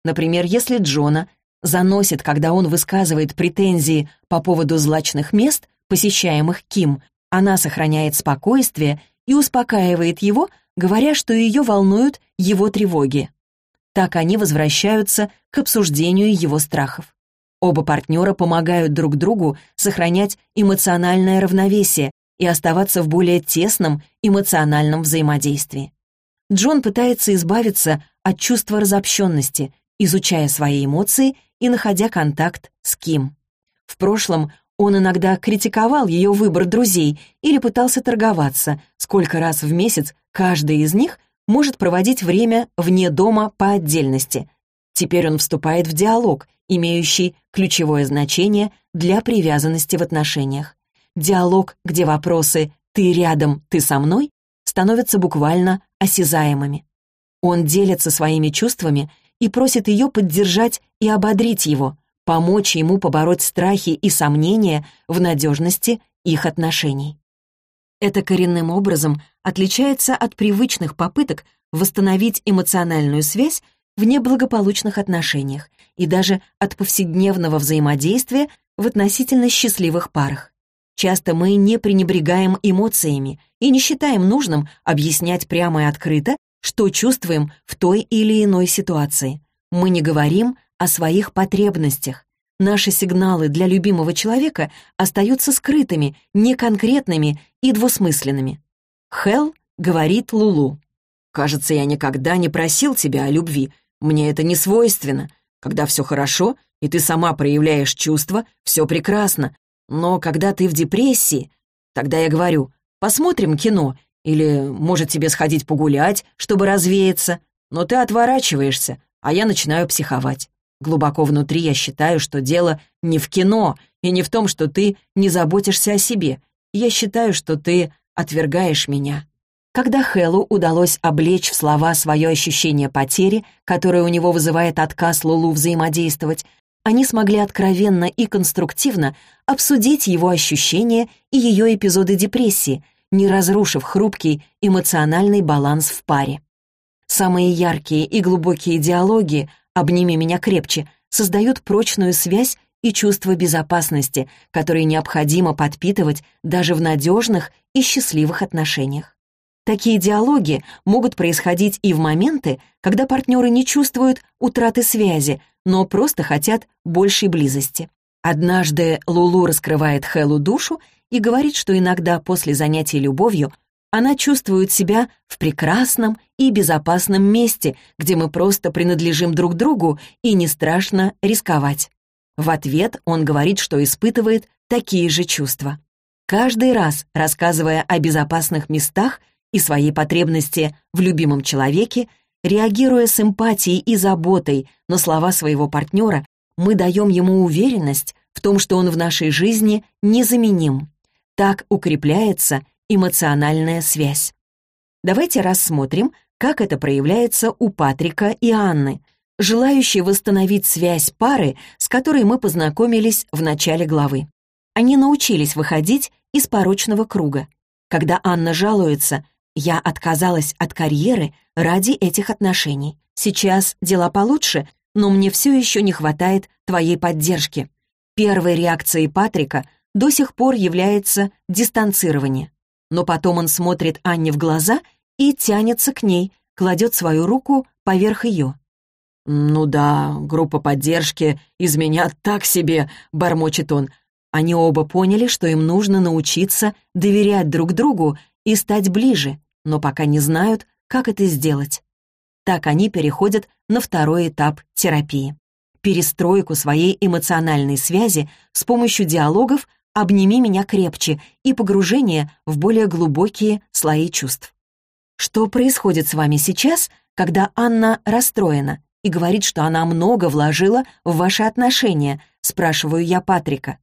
Например, если Джона заносит, когда он высказывает претензии по поводу злачных мест, посещаемых Ким, она сохраняет спокойствие и успокаивает его, говоря, что ее волнуют его тревоги. Так они возвращаются к обсуждению его страхов. Оба партнера помогают друг другу сохранять эмоциональное равновесие и оставаться в более тесном эмоциональном взаимодействии. Джон пытается избавиться от чувства разобщенности, изучая свои эмоции и находя контакт с Ким. В прошлом он иногда критиковал ее выбор друзей или пытался торговаться, сколько раз в месяц каждый из них может проводить время вне дома по отдельности. Теперь он вступает в диалог, имеющий ключевое значение для привязанности в отношениях. Диалог, где вопросы «ты рядом, ты со мной» становятся буквально осязаемыми. Он делится своими чувствами и просит ее поддержать и ободрить его, помочь ему побороть страхи и сомнения в надежности их отношений. Это коренным образом отличается от привычных попыток восстановить эмоциональную связь в неблагополучных отношениях и даже от повседневного взаимодействия в относительно счастливых парах. Часто мы не пренебрегаем эмоциями и не считаем нужным объяснять прямо и открыто, что чувствуем в той или иной ситуации. Мы не говорим о своих потребностях. Наши сигналы для любимого человека остаются скрытыми, неконкретными и двусмысленными. Хел говорит Лулу. «Кажется, я никогда не просил тебя о любви. Мне это не свойственно. Когда все хорошо, и ты сама проявляешь чувства, все прекрасно. Но когда ты в депрессии, тогда я говорю, посмотрим кино, или, может, тебе сходить погулять, чтобы развеяться. Но ты отворачиваешься, а я начинаю психовать. Глубоко внутри я считаю, что дело не в кино и не в том, что ты не заботишься о себе. Я считаю, что ты отвергаешь меня. Когда Хэллу удалось облечь в слова свое ощущение потери, которое у него вызывает отказ Лулу взаимодействовать, они смогли откровенно и конструктивно обсудить его ощущения и ее эпизоды депрессии, не разрушив хрупкий эмоциональный баланс в паре. Самые яркие и глубокие диалоги «Обними меня крепче» создают прочную связь и чувство безопасности, которые необходимо подпитывать даже в надежных и счастливых отношениях. Такие диалоги могут происходить и в моменты, когда партнеры не чувствуют утраты связи, но просто хотят большей близости. Однажды Лулу раскрывает Хэлу душу и говорит, что иногда после занятий любовью она чувствует себя в прекрасном и безопасном месте, где мы просто принадлежим друг другу и не страшно рисковать. В ответ он говорит, что испытывает такие же чувства. Каждый раз, рассказывая о безопасных местах, и своей потребности в любимом человеке, реагируя с эмпатией и заботой на слова своего партнера, мы даем ему уверенность в том, что он в нашей жизни незаменим. Так укрепляется эмоциональная связь. Давайте рассмотрим, как это проявляется у Патрика и Анны, желающие восстановить связь пары, с которой мы познакомились в начале главы. Они научились выходить из порочного круга. Когда Анна жалуется, я отказалась от карьеры ради этих отношений. Сейчас дела получше, но мне все еще не хватает твоей поддержки. Первой реакцией Патрика до сих пор является дистанцирование. Но потом он смотрит Анне в глаза и тянется к ней, кладет свою руку поверх ее. «Ну да, группа поддержки из меня так себе», — бормочет он. Они оба поняли, что им нужно научиться доверять друг другу и стать ближе, но пока не знают, как это сделать. Так они переходят на второй этап терапии. Перестройку своей эмоциональной связи с помощью диалогов «Обними меня крепче» и погружение в более глубокие слои чувств. Что происходит с вами сейчас, когда Анна расстроена и говорит, что она много вложила в ваши отношения, спрашиваю я Патрика.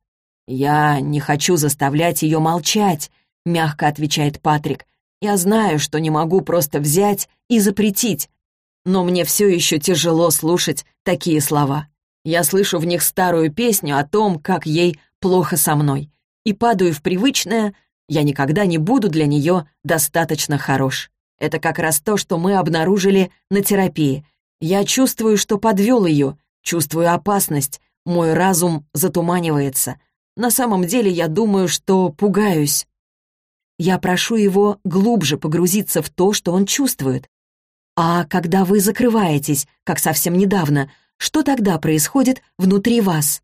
«Я не хочу заставлять ее молчать», — мягко отвечает Патрик. Я знаю, что не могу просто взять и запретить, но мне все еще тяжело слушать такие слова. Я слышу в них старую песню о том, как ей плохо со мной, и падаю в привычное «я никогда не буду для нее достаточно хорош». Это как раз то, что мы обнаружили на терапии. Я чувствую, что подвел ее, чувствую опасность, мой разум затуманивается. На самом деле я думаю, что пугаюсь. Я прошу его глубже погрузиться в то, что он чувствует. А когда вы закрываетесь, как совсем недавно, что тогда происходит внутри вас?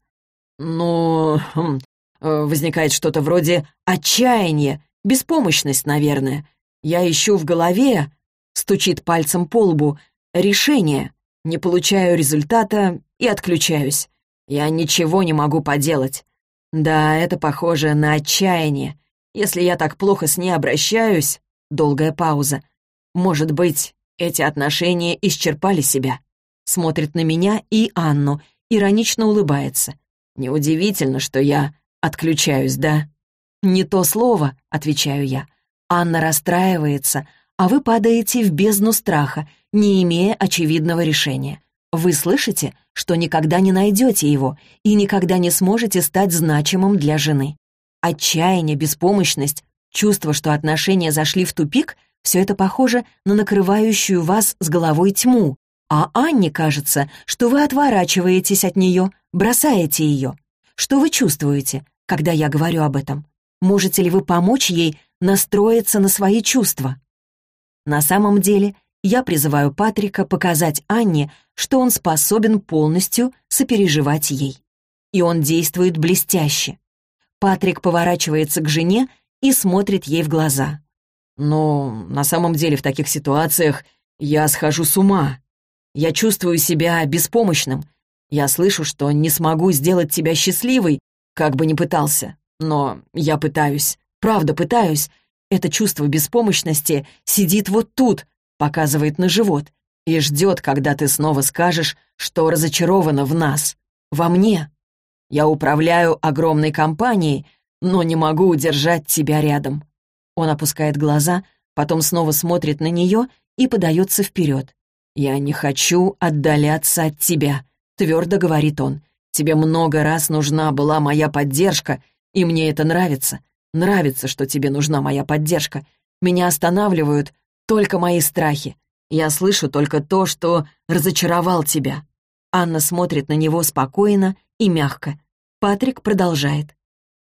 Ну, хм, э, возникает что-то вроде отчаяния, беспомощность, наверное. Я ищу в голове, стучит пальцем по лбу, решение, не получаю результата и отключаюсь. Я ничего не могу поделать. Да, это похоже на отчаяние. Если я так плохо с ней обращаюсь...» Долгая пауза. «Может быть, эти отношения исчерпали себя?» Смотрит на меня и Анну, иронично улыбается. «Неудивительно, что я отключаюсь, да?» «Не то слово», — отвечаю я. Анна расстраивается, а вы падаете в бездну страха, не имея очевидного решения. Вы слышите, что никогда не найдете его и никогда не сможете стать значимым для жены. Отчаяние, беспомощность, чувство, что отношения зашли в тупик — все это похоже на накрывающую вас с головой тьму, а Анне кажется, что вы отворачиваетесь от нее, бросаете ее. Что вы чувствуете, когда я говорю об этом? Можете ли вы помочь ей настроиться на свои чувства? На самом деле, я призываю Патрика показать Анне, что он способен полностью сопереживать ей. И он действует блестяще. Патрик поворачивается к жене и смотрит ей в глаза. Но на самом деле в таких ситуациях я схожу с ума. Я чувствую себя беспомощным. Я слышу, что не смогу сделать тебя счастливой, как бы ни пытался. Но я пытаюсь. Правда, пытаюсь. Это чувство беспомощности сидит вот тут, показывает на живот, и ждет, когда ты снова скажешь, что разочарована в нас, во мне. Я управляю огромной компанией, но не могу удержать тебя рядом. Он опускает глаза, потом снова смотрит на нее и подается вперед. «Я не хочу отдаляться от тебя», — твердо говорит он. «Тебе много раз нужна была моя поддержка, и мне это нравится. Нравится, что тебе нужна моя поддержка. Меня останавливают только мои страхи. Я слышу только то, что разочаровал тебя». Анна смотрит на него спокойно и мягко. Патрик продолжает.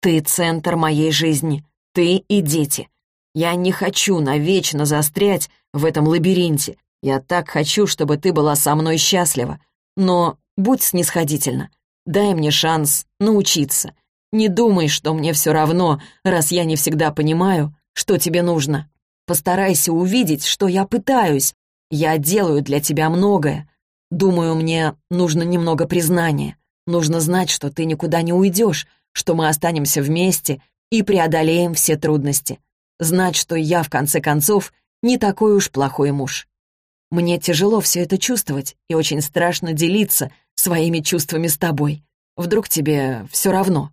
«Ты центр моей жизни. Ты и дети. Я не хочу навечно застрять в этом лабиринте. Я так хочу, чтобы ты была со мной счастлива. Но будь снисходительна. Дай мне шанс научиться. Не думай, что мне все равно, раз я не всегда понимаю, что тебе нужно. Постарайся увидеть, что я пытаюсь. Я делаю для тебя многое. Думаю, мне нужно немного признания. Нужно знать, что ты никуда не уйдешь, что мы останемся вместе и преодолеем все трудности. Знать, что я, в конце концов, не такой уж плохой муж. Мне тяжело все это чувствовать, и очень страшно делиться своими чувствами с тобой. Вдруг тебе все равно.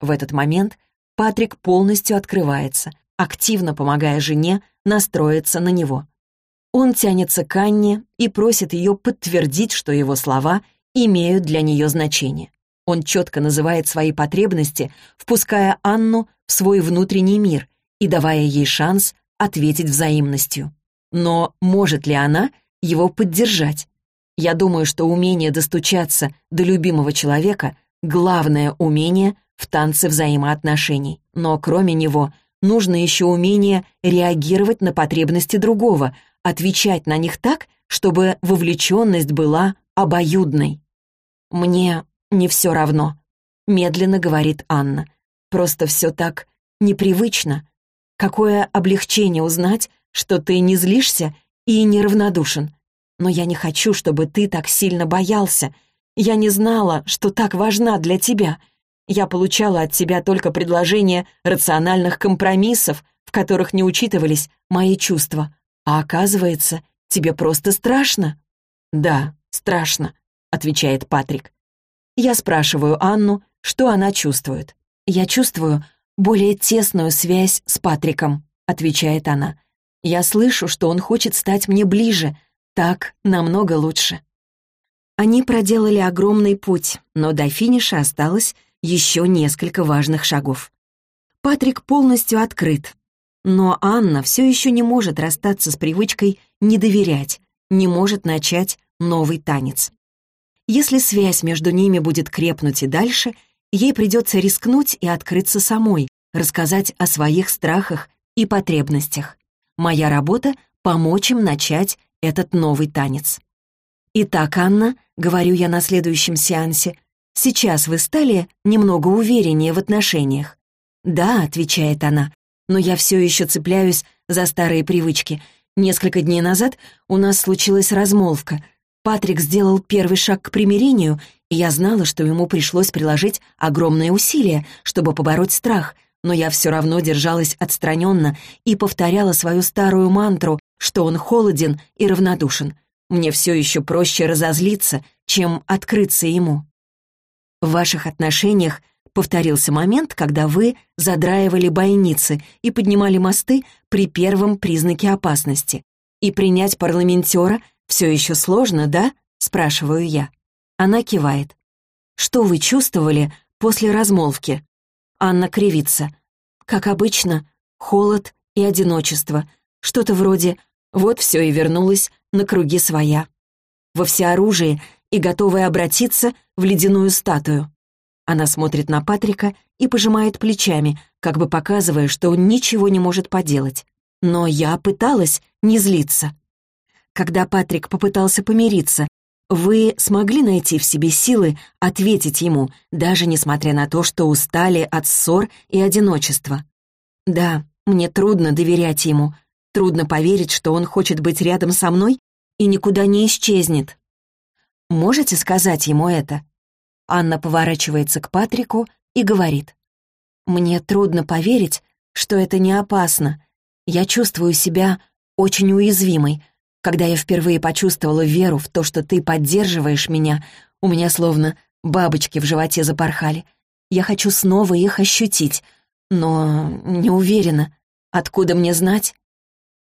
В этот момент Патрик полностью открывается, активно помогая жене настроиться на него. Он тянется к Анне и просит ее подтвердить, что его слова имеют для нее значение. Он четко называет свои потребности, впуская Анну в свой внутренний мир и давая ей шанс ответить взаимностью. Но может ли она его поддержать? Я думаю, что умение достучаться до любимого человека — главное умение в танце взаимоотношений. Но кроме него нужно еще умение реагировать на потребности другого, отвечать на них так, чтобы вовлеченность была обоюдной. «Мне не все равно», — медленно говорит Анна. «Просто все так непривычно. Какое облегчение узнать, что ты не злишься и неравнодушен. Но я не хочу, чтобы ты так сильно боялся. Я не знала, что так важна для тебя. Я получала от тебя только предложения рациональных компромиссов, в которых не учитывались мои чувства. А оказывается, тебе просто страшно. «Да, страшно», — отвечает Патрик. Я спрашиваю Анну, что она чувствует. «Я чувствую более тесную связь с Патриком», — отвечает она. Я слышу, что он хочет стать мне ближе. Так намного лучше. Они проделали огромный путь, но до финиша осталось еще несколько важных шагов. Патрик полностью открыт. Но Анна все еще не может расстаться с привычкой не доверять, не может начать новый танец. Если связь между ними будет крепнуть и дальше, ей придется рискнуть и открыться самой, рассказать о своих страхах и потребностях. Моя работа — помочь им начать этот новый танец. «Итак, Анна», — говорю я на следующем сеансе, «сейчас вы стали немного увереннее в отношениях?» «Да», — отвечает она, «но я все еще цепляюсь за старые привычки. Несколько дней назад у нас случилась размолвка. Патрик сделал первый шаг к примирению, и я знала, что ему пришлось приложить огромные усилия, чтобы побороть страх — но я все равно держалась отстраненно и повторяла свою старую мантру, что он холоден и равнодушен. Мне все еще проще разозлиться, чем открыться ему. В ваших отношениях повторился момент, когда вы задраивали бойницы и поднимали мосты при первом признаке опасности. И принять парламентера все еще сложно, да? Спрашиваю я. Она кивает. Что вы чувствовали после размолвки? Анна кривится. Как обычно, холод и одиночество. Что-то вроде «вот все и вернулось на круги своя». Во всеоружии и готовая обратиться в ледяную статую. Она смотрит на Патрика и пожимает плечами, как бы показывая, что он ничего не может поделать. Но я пыталась не злиться. Когда Патрик попытался помириться, вы смогли найти в себе силы ответить ему, даже несмотря на то, что устали от ссор и одиночества? Да, Мне трудно доверять ему. Трудно поверить, что он хочет быть рядом со мной и никуда не исчезнет. Можете сказать ему это?» Анна поворачивается к Патрику и говорит. «Мне трудно поверить, что это не опасно. Я чувствую себя очень уязвимой. Когда я впервые почувствовала веру в то, что ты поддерживаешь меня, у меня словно бабочки в животе запорхали. Я хочу снова их ощутить, но не уверена. Откуда мне знать?»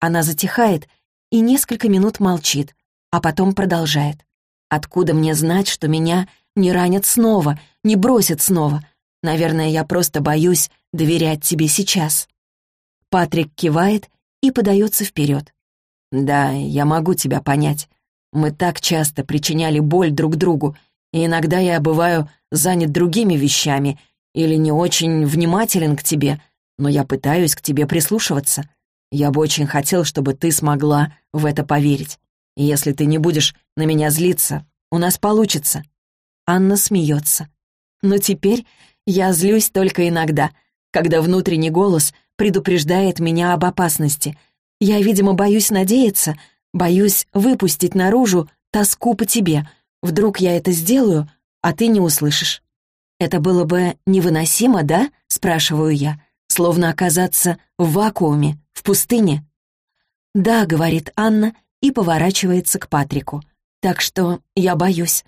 Она затихает и несколько минут молчит, а потом продолжает. Откуда мне знать, что меня не ранят снова, не бросят снова? Наверное, я просто боюсь доверять тебе сейчас». Патрик кивает и подается вперед. «Да, я могу тебя понять. Мы так часто причиняли боль друг другу, и иногда я бываю занят другими вещами или не очень внимателен к тебе, но я пытаюсь к тебе прислушиваться. Я бы очень хотел, чтобы ты смогла в это поверить. И если ты не будешь на меня злиться, у нас получится». Анна смеется. «Но теперь я злюсь только иногда, когда внутренний голос предупреждает меня об опасности. Я, видимо, боюсь надеяться, боюсь выпустить наружу тоску по тебе. Вдруг я это сделаю, а ты не услышишь». «Это было бы невыносимо, да?» — спрашиваю я. «Словно оказаться в вакууме, в пустыне». «Да», — говорит Анна и поворачивается к Патрику. «Так что я боюсь.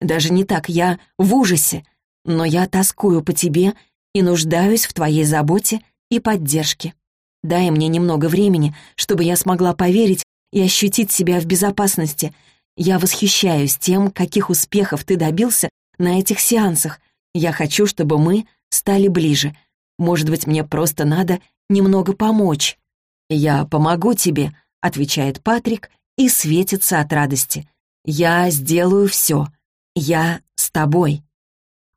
Даже не так, я в ужасе. Но я тоскую по тебе и нуждаюсь в твоей заботе и поддержке. Дай мне немного времени, чтобы я смогла поверить и ощутить себя в безопасности. Я восхищаюсь тем, каких успехов ты добился на этих сеансах. Я хочу, чтобы мы стали ближе. Может быть, мне просто надо немного помочь. «Я помогу тебе», — отвечает Патрик и светится от радости. «Я сделаю все. Я с тобой».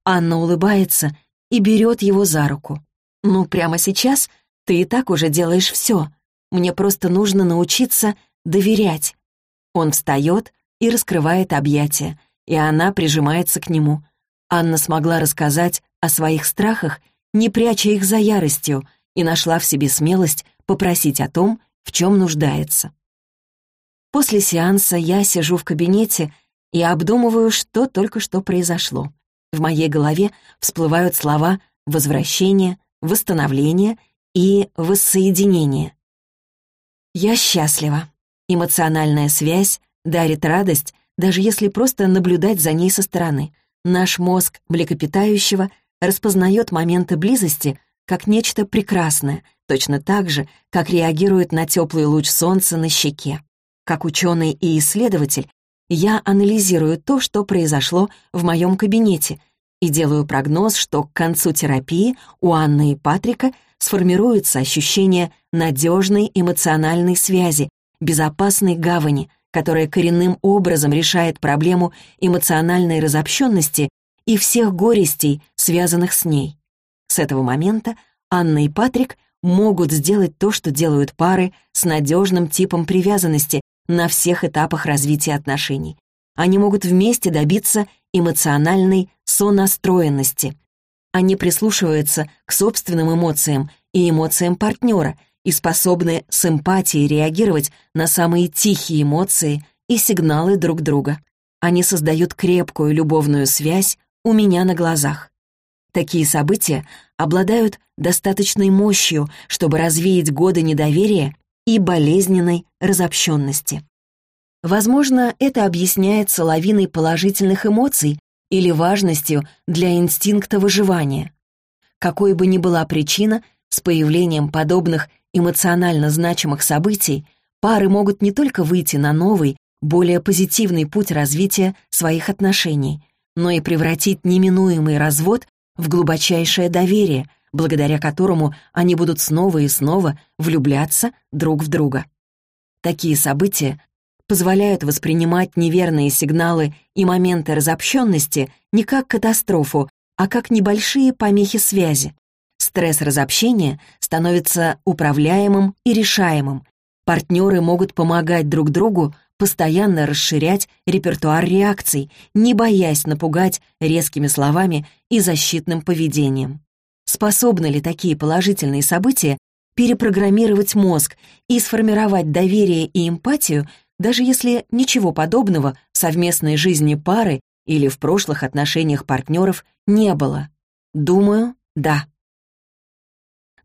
Анна улыбается и берет его за руку. «Ну, прямо сейчас ты и так уже делаешь все. Мне просто нужно научиться доверять». Он встает и раскрывает объятия, и она прижимается к нему. Анна смогла рассказать о своих страхах, не пряча их за яростью, и нашла в себе смелость попросить о том, в чем нуждается. После сеанса я сижу в кабинете и обдумываю, что только что произошло. В моей голове всплывают слова «возвращение», «восстановление» и «воссоединение». Я счастлива. Эмоциональная связь дарит радость, даже если просто наблюдать за ней со стороны. Наш мозг млекопитающего распознает моменты близости как нечто прекрасное, точно так же, как реагирует на теплый луч солнца на щеке. Как ученый и исследователь, я анализирую то, что произошло в моем кабинете, и делаю прогноз, что к концу терапии у Анны и Патрика сформируется ощущение надежной эмоциональной связи, безопасной гавани, которая коренным образом решает проблему эмоциональной разобщенности и всех горестей, связанных с ней. С этого момента Анна и Патрик могут сделать то, что делают пары с надежным типом привязанности на всех этапах развития отношений. Они могут вместе добиться эмоциональной сонастроенности. Они прислушиваются к собственным эмоциям и эмоциям партнера и способны с эмпатией реагировать на самые тихие эмоции и сигналы друг друга. Они создают крепкую любовную связь у меня на глазах. Такие события обладают достаточной мощью, чтобы развеять годы недоверия и болезненной разобщенности. Возможно, это объясняется лавиной положительных эмоций или важностью для инстинкта выживания. Какой бы ни была причина, с появлением подобных эмоционально значимых событий пары могут не только выйти на новый, более позитивный путь развития своих отношений, но и превратить неминуемый развод в глубочайшее доверие, благодаря которому они будут снова и снова влюбляться друг в друга. Такие события позволяют воспринимать неверные сигналы и моменты разобщенности не как катастрофу, а как небольшие помехи связи. Стресс разобщения становится управляемым и решаемым. Партнеры могут помогать друг другу постоянно расширять репертуар реакций, не боясь напугать резкими словами и защитным поведением. Способны ли такие положительные события перепрограммировать мозг и сформировать доверие и эмпатию, даже если ничего подобного в совместной жизни пары или в прошлых отношениях партнеров не было? Думаю, да.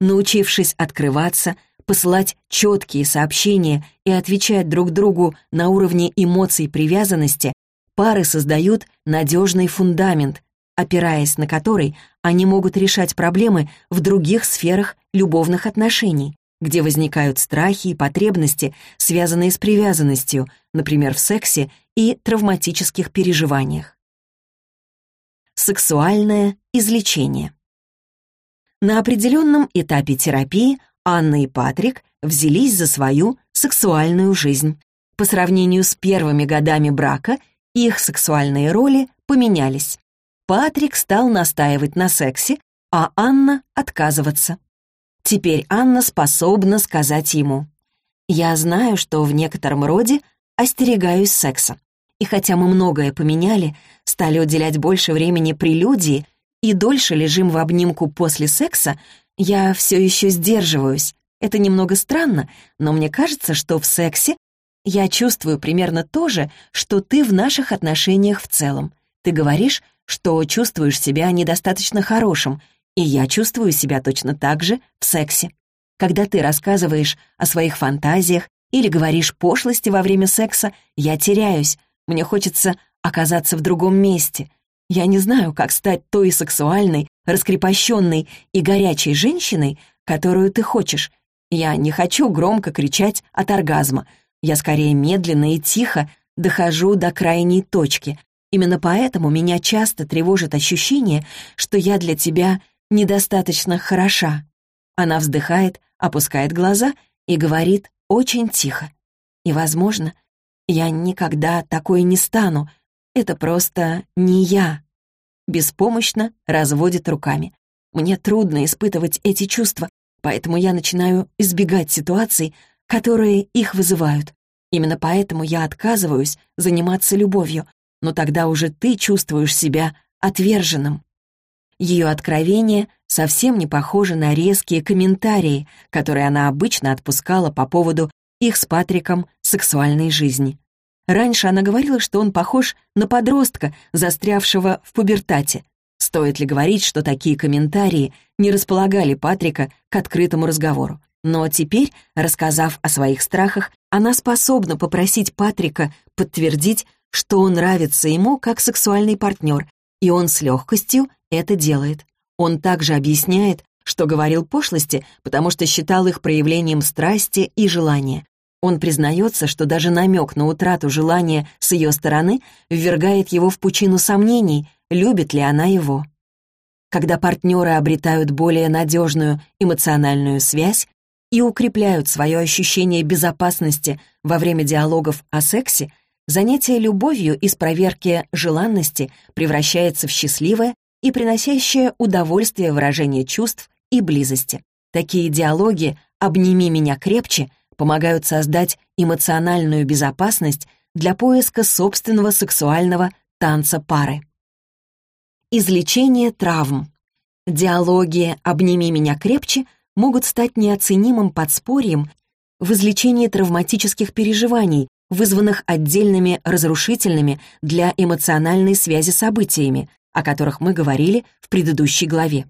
Научившись открываться, посылать четкие сообщения и отвечать друг другу на уровне эмоций привязанности, пары создают надежный фундамент, опираясь на который они могут решать проблемы в других сферах любовных отношений, где возникают страхи и потребности, связанные с привязанностью, например, в сексе и травматических переживаниях. Сексуальное излечение. На определенном этапе терапии Анна и Патрик взялись за свою сексуальную жизнь. По сравнению с первыми годами брака их сексуальные роли поменялись. Патрик стал настаивать на сексе, а Анна — отказываться. Теперь Анна способна сказать ему, «Я знаю, что в некотором роде остерегаюсь секса. И хотя мы многое поменяли, стали уделять больше времени прелюдии и дольше лежим в обнимку после секса, я все еще сдерживаюсь. Это немного странно, но мне кажется, что в сексе я чувствую примерно то же, что ты в наших отношениях в целом. Ты говоришь, что чувствуешь себя недостаточно хорошим, и я чувствую себя точно так же в сексе. Когда ты рассказываешь о своих фантазиях или говоришь пошлости во время секса, я теряюсь, мне хочется оказаться в другом месте. Я не знаю, как стать той сексуальной, раскрепощенной и горячей женщиной, которую ты хочешь. Я не хочу громко кричать от оргазма. Я скорее медленно и тихо дохожу до крайней точки, Именно поэтому меня часто тревожит ощущение, что я для тебя недостаточно хороша. Она вздыхает, опускает глаза и говорит очень тихо. И, возможно, я никогда такой не стану. Это просто не я. Беспомощно разводит руками. Мне трудно испытывать эти чувства, поэтому я начинаю избегать ситуаций, которые их вызывают. Именно поэтому я отказываюсь заниматься любовью, но тогда уже ты чувствуешь себя отверженным. Ее откровение совсем не похоже на резкие комментарии, которые она обычно отпускала по поводу их с Патриком сексуальной жизни. Раньше она говорила, что он похож на подростка, застрявшего в пубертате. Стоит ли говорить, что такие комментарии не располагали Патрика к открытому разговору? Но теперь, рассказав о своих страхах, она способна попросить Патрика подтвердить, что нравится ему как сексуальный партнер, и он с легкостью это делает. Он также объясняет, что говорил пошлости, потому что считал их проявлением страсти и желания. Он признается, что даже намек на утрату желания с ее стороны ввергает его в пучину сомнений, любит ли она его. Когда партнеры обретают более надежную эмоциональную связь и укрепляют свое ощущение безопасности во время диалогов о сексе, Занятие любовью из проверки желанности превращается в счастливое и приносящее удовольствие выражение чувств и близости. Такие диалоги «обними меня крепче» помогают создать эмоциональную безопасность для поиска собственного сексуального танца пары. Излечение травм. Диалоги «обними меня крепче» могут стать неоценимым подспорьем в излечении травматических переживаний, вызванных отдельными разрушительными для эмоциональной связи событиями, о которых мы говорили в предыдущей главе.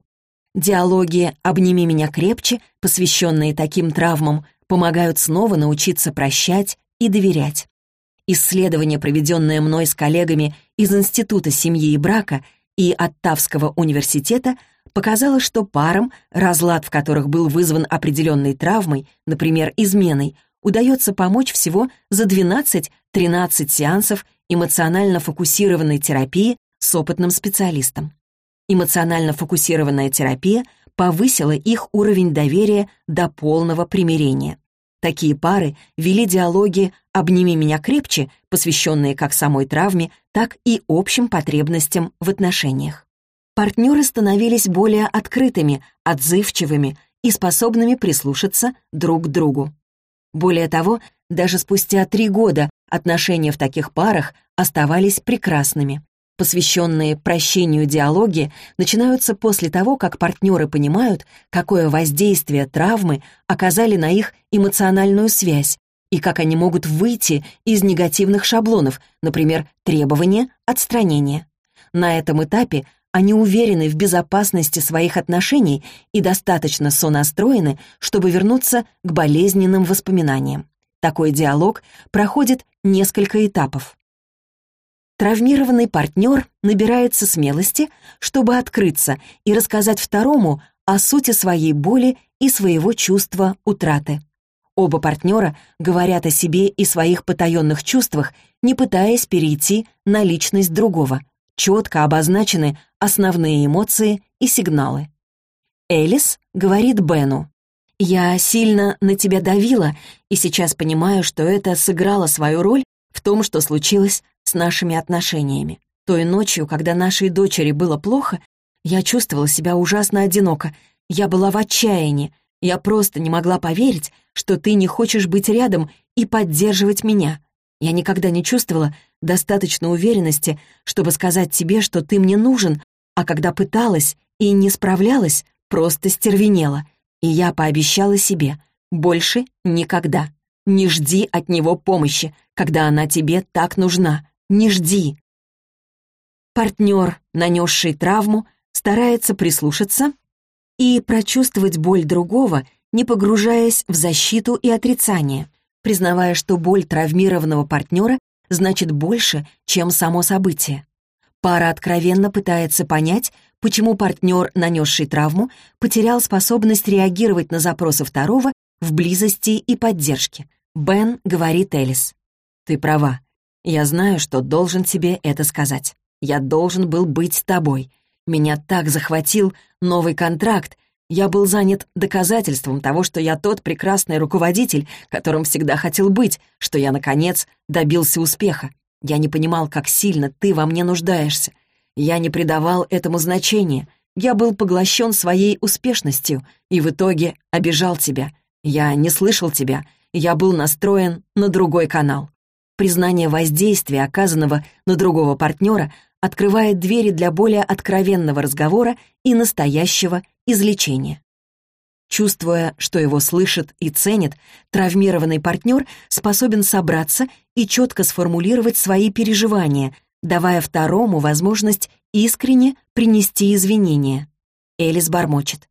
Диалоги «Обними меня крепче», посвященные таким травмам, помогают снова научиться прощать и доверять. Исследование, проведенное мной с коллегами из Института семьи и брака и Оттавского университета, показало, что парам, разлад в которых был вызван определенной травмой, например, изменой, удается помочь всего за 12-13 сеансов эмоционально фокусированной терапии с опытным специалистом. Эмоционально фокусированная терапия повысила их уровень доверия до полного примирения. Такие пары вели диалоги «Обними меня крепче», посвященные как самой травме, так и общим потребностям в отношениях. Партнеры становились более открытыми, отзывчивыми и способными прислушаться друг к другу. Более того, даже спустя три года отношения в таких парах оставались прекрасными. Посвященные прощению диалоги, начинаются после того, как партнеры понимают, какое воздействие травмы оказали на их эмоциональную связь и как они могут выйти из негативных шаблонов, например, требования, отстранения. На этом этапе они уверены в безопасности своих отношений и достаточно сонастроены, чтобы вернуться к болезненным воспоминаниям. Такой диалог проходит несколько этапов. Травмированный партнер набирается смелости, чтобы открыться и рассказать второму о сути своей боли и своего чувства утраты. Оба партнера говорят о себе и своих потаенных чувствах, не пытаясь перейти на личность другого — четко обозначены основные эмоции и сигналы. Элис говорит Бену, «Я сильно на тебя давила, и сейчас понимаю, что это сыграло свою роль в том, что случилось с нашими отношениями. Той ночью, когда нашей дочери было плохо, я чувствовала себя ужасно одиноко. Я была в отчаянии. Я просто не могла поверить, что ты не хочешь быть рядом и поддерживать меня. Я никогда не чувствовала достаточно уверенности, чтобы сказать тебе, что ты мне нужен, а когда пыталась и не справлялась, просто стервенела. И я пообещала себе, больше никогда. Не жди от него помощи, когда она тебе так нужна. Не жди. Партнер, нанесший травму, старается прислушаться и прочувствовать боль другого, не погружаясь в защиту и отрицание признавая, что боль травмированного партнера значит больше, чем само событие. Пара откровенно пытается понять, почему партнер, нанесший травму, потерял способность реагировать на запросы второго в близости и поддержке. Бен говорит Элис. «Ты права. Я знаю, что должен тебе это сказать. Я должен был быть с тобой. Меня так захватил новый контракт, я был занят доказательством того, что я тот прекрасный руководитель, которым всегда хотел быть, что я, наконец, добился успеха. Я не понимал, как сильно ты во мне нуждаешься. Я не придавал этому значения. Я был поглощен своей успешностью и в итоге обижал тебя. Я не слышал тебя. Я был настроен на другой канал. Признание воздействия, оказанного на другого партнера, открывает двери для более откровенного разговора и настоящего излечения. Чувствуя, что его слышит и ценит, травмированный партнер способен собраться и четко сформулировать свои переживания, давая второму возможность искренне принести извинения. Элис бормочет.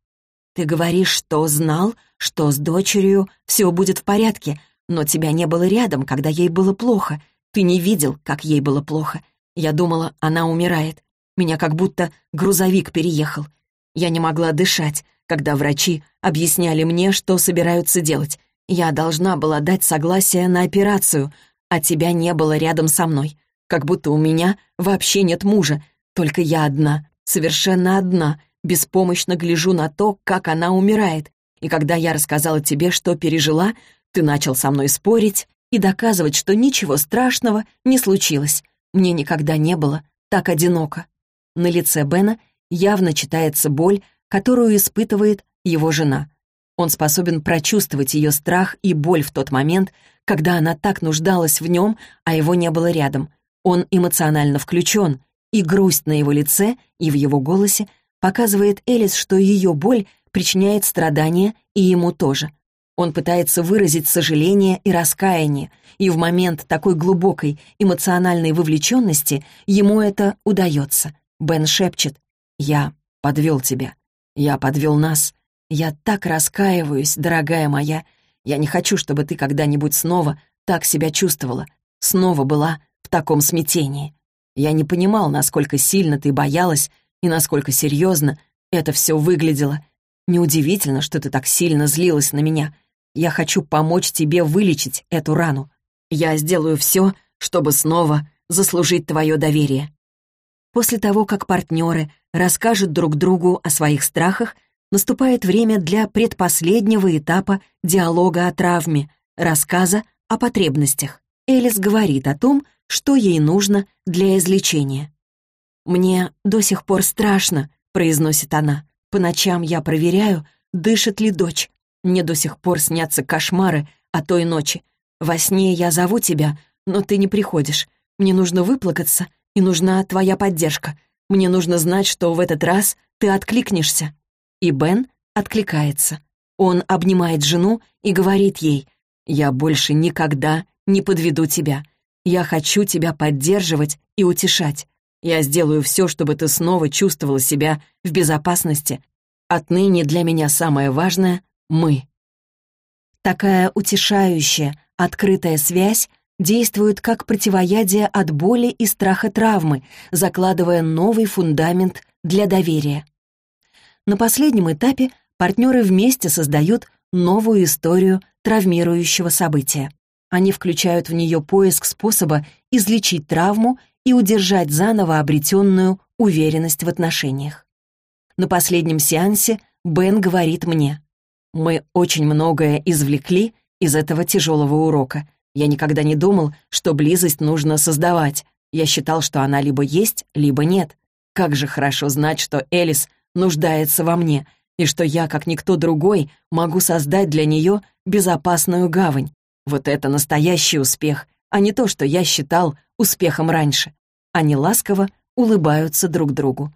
«Ты говоришь, что знал, что с дочерью все будет в порядке, но тебя не было рядом, когда ей было плохо. Ты не видел, как ей было плохо. Я думала, она умирает. Меня как будто грузовик переехал. Я не могла дышать, когда врачи объясняли мне, что собираются делать. Я должна была дать согласие на операцию, а тебя не было рядом со мной. Как будто у меня вообще нет мужа, только я одна, совершенно одна, беспомощно гляжу на то, как она умирает. И когда я рассказала тебе, что пережила, ты начал со мной спорить и доказывать, что ничего страшного не случилось. Мне никогда не было так одиноко. На лице Бена явно читается боль, которую испытывает его жена. Он способен прочувствовать ее страх и боль в тот момент, когда она так нуждалась в нем, а его не было рядом. Он эмоционально включен, и грусть на его лице и в его голосе показывает Элис, что ее боль причиняет страдания и ему тоже. Он пытается выразить сожаление и раскаяние, и в момент такой глубокой эмоциональной вовлеченности ему это удается. Бен шепчет «Я подвел тебя. Я подвел нас. Я так раскаиваюсь, дорогая моя. Я не хочу, чтобы ты когда-нибудь снова так себя чувствовала, снова была в таком смятении. Я не понимал, насколько сильно ты боялась и насколько серьезно это все выглядело. Неудивительно, что ты так сильно злилась на меня. Я хочу помочь тебе вылечить эту рану. Я сделаю все, чтобы снова заслужить твое доверие». После того, как партнеры расскажут друг другу о своих страхах, наступает время для предпоследнего этапа диалога о травме, рассказа о потребностях. Элис говорит о том, что ей нужно для излечения. «Мне до сих пор страшно», — произносит она. «По ночам я проверяю, дышит ли дочь. Мне до сих пор снятся кошмары о той ночи. Во сне я зову тебя, но ты не приходишь. Мне нужно выплакаться, и нужна твоя поддержка. Мне нужно знать, что в этот раз ты откликнешься». И Бен откликается. Он обнимает жену и говорит ей, «Я больше никогда не подведу тебя. Я хочу тебя поддерживать и утешать. Я сделаю все, чтобы ты снова чувствовала себя в безопасности. Отныне для меня самое важное — мы». Такая утешающая, открытая связь действует как противоядие от боли и страха травмы, закладывая новый фундамент для доверия. На последнем этапе партнеры вместе создают новую историю травмирующего события. Они включают в нее поиск способа излечить травму и удержать заново обретенную уверенность в отношениях. На последнем сеансе Бен говорит мне, «Мы очень многое извлекли из этого тяжелого урока. Я никогда не думал, что близость нужно создавать. Я считал, что она либо есть, либо нет. Как же хорошо знать, что Элис нуждается во мне, и что я, как никто другой, могу создать для нее безопасную гавань. Вот это настоящий успех, а не то, что я считал успехом раньше. Они ласково улыбаются друг другу.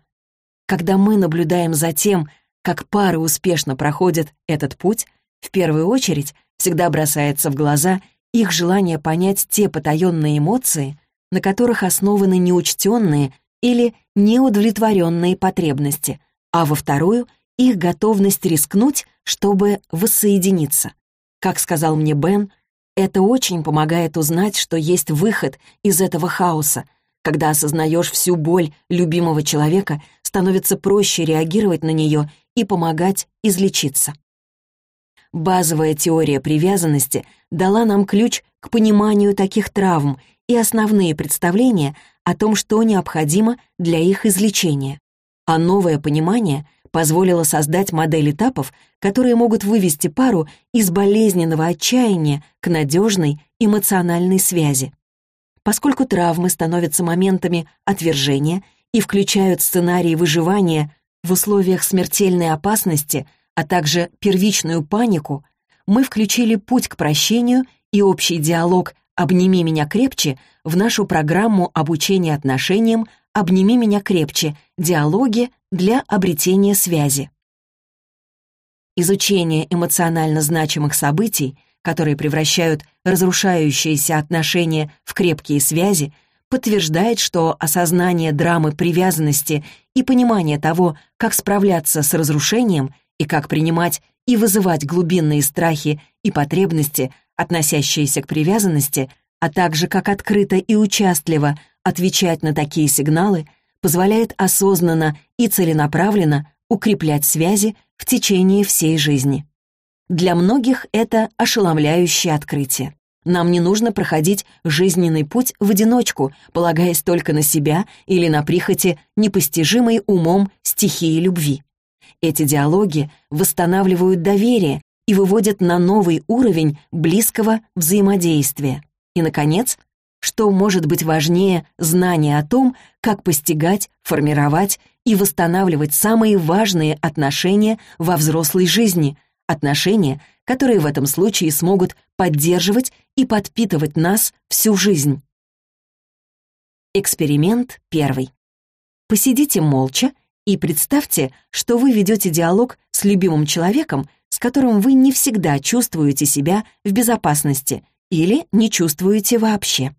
Когда мы наблюдаем за тем, как пары успешно проходят этот путь, в первую очередь всегда бросается в глаза их желание понять те потаенные эмоции, на которых основаны неучтенные или неудовлетворенные потребности, а во вторую — их готовность рискнуть, чтобы воссоединиться. Как сказал мне Бен, это очень помогает узнать, что есть выход из этого хаоса. Когда осознаешь всю боль любимого человека, становится проще реагировать на нее и помогать излечиться. Базовая теория привязанности дала нам ключ к пониманию таких травм и основные представления о том, что необходимо для их излечения. А новое понимание позволило создать модель этапов, которые могут вывести пару из болезненного отчаяния к надежной эмоциональной связи. Поскольку травмы становятся моментами отвержения и включают сценарии выживания в условиях смертельной опасности, а также первичную панику, мы включили путь к прощению и общий диалог «Обними меня крепче» в нашу программу обучения отношениям «Обними меня крепче. Диалоги для обретения связи». Изучение эмоционально значимых событий, которые превращают разрушающиеся отношения в крепкие связи, подтверждает, что осознание драмы привязанности и понимание того, как справляться с разрушением и как принимать и вызывать глубинные страхи и потребности, относящиеся к привязанности, а также как открыто и участливо отвечать на такие сигналы, позволяет осознанно и целенаправленно укреплять связи в течение всей жизни. Для многих это ошеломляющее открытие. Нам не нужно проходить жизненный путь в одиночку, полагаясь только на себя или на прихоти непостижимой умом стихии любви. Эти диалоги восстанавливают доверие и выводят на новый уровень близкого взаимодействия. И, наконец, что может быть важнее знания о том, как постигать, формировать и восстанавливать самые важные отношения во взрослой жизни, отношения, которые в этом случае смогут поддерживать и подпитывать нас всю жизнь. Эксперимент первый. Посидите молча и представьте, что вы ведете диалог с любимым человеком, с которым вы не всегда чувствуете себя в безопасности или не чувствуете вообще.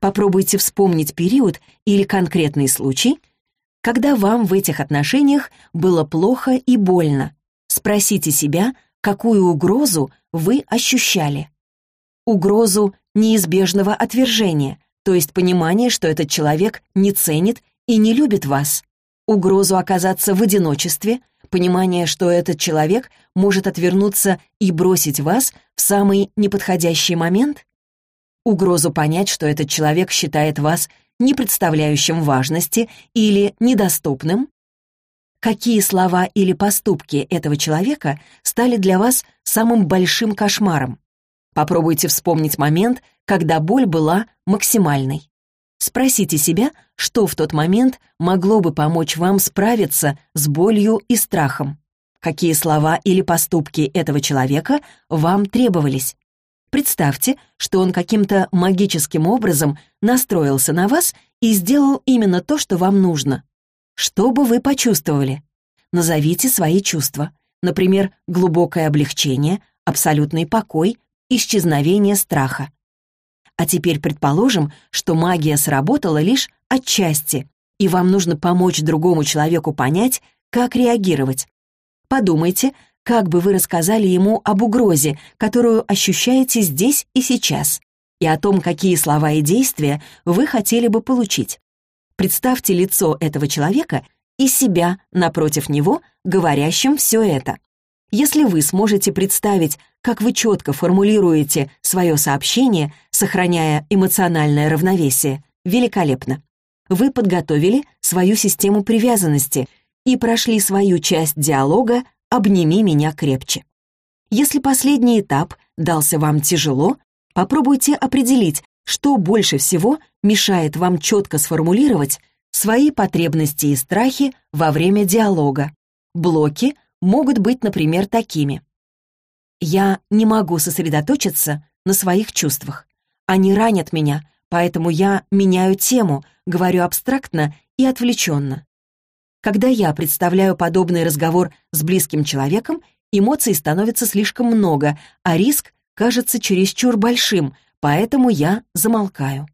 Попробуйте вспомнить период или конкретный случай, когда вам в этих отношениях было плохо и больно. Спросите себя, какую угрозу вы ощущали. Угрозу неизбежного отвержения, то есть понимание, что этот человек не ценит и не любит вас, угрозу оказаться в одиночестве, понимание, что этот человек может отвернуться и бросить вас в самый неподходящий момент, угрозу понять, что этот человек считает вас не представляющим важности или недоступным, какие слова или поступки этого человека стали для вас самым большим кошмаром, Попробуйте вспомнить момент, когда боль была максимальной. Спросите себя, что в тот момент могло бы помочь вам справиться с болью и страхом. Какие слова или поступки этого человека вам требовались? Представьте, что он каким-то магическим образом настроился на вас и сделал именно то, что вам нужно. Что бы вы почувствовали? Назовите свои чувства. Например, глубокое облегчение, абсолютный покой, исчезновение страха. А теперь предположим, что магия сработала лишь отчасти, и вам нужно помочь другому человеку понять, как реагировать. Подумайте, как бы вы рассказали ему об угрозе, которую ощущаете здесь и сейчас, и о том, какие слова и действия вы хотели бы получить. Представьте лицо этого человека и себя напротив него, говорящим все это. Если вы сможете представить, как вы четко формулируете свое сообщение, сохраняя эмоциональное равновесие, великолепно. Вы подготовили свою систему привязанности и прошли свою часть диалога «Обними меня крепче». Если последний этап дался вам тяжело, попробуйте определить, что больше всего мешает вам четко сформулировать свои потребности и страхи во время диалога. Блоки могут быть, например, такими. «Я не могу сосредоточиться на своих чувствах. Они ранят меня, поэтому я меняю тему, говорю абстрактно и отвлеченно. Когда я представляю подобный разговор с близким человеком, эмоций становится слишком много, а риск кажется чересчур большим, поэтому я замолкаю.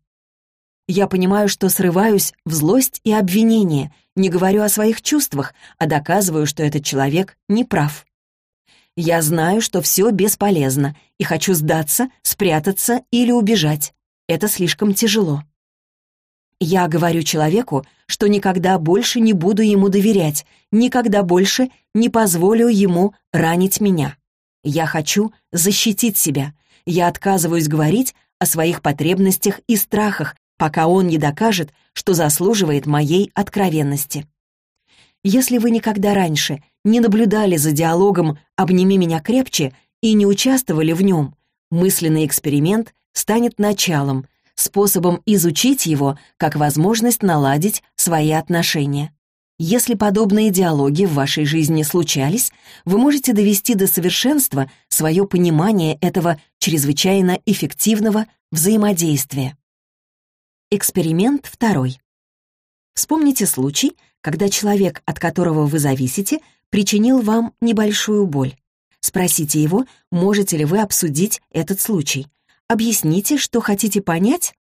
Я понимаю, что срываюсь в злость и обвинение, не говорю о своих чувствах, а доказываю, что этот человек не прав. Я знаю, что все бесполезно, и хочу сдаться, спрятаться или убежать. Это слишком тяжело. Я говорю человеку, что никогда больше не буду ему доверять, никогда больше не позволю ему ранить меня. Я хочу защитить себя. Я отказываюсь говорить о своих потребностях и страхах, пока он не докажет, что заслуживает моей откровенности. Если вы никогда раньше не наблюдали за диалогом «Обними меня крепче» и не участвовали в нем, мысленный эксперимент станет началом, способом изучить его как возможность наладить свои отношения. Если подобные диалоги в вашей жизни случались, вы можете довести до совершенства свое понимание этого чрезвычайно эффективного взаимодействия. Эксперимент второй. Вспомните случай, когда человек, от которого вы зависите, причинил вам небольшую боль. Спросите его, можете ли вы обсудить этот случай. Объясните, что хотите понять.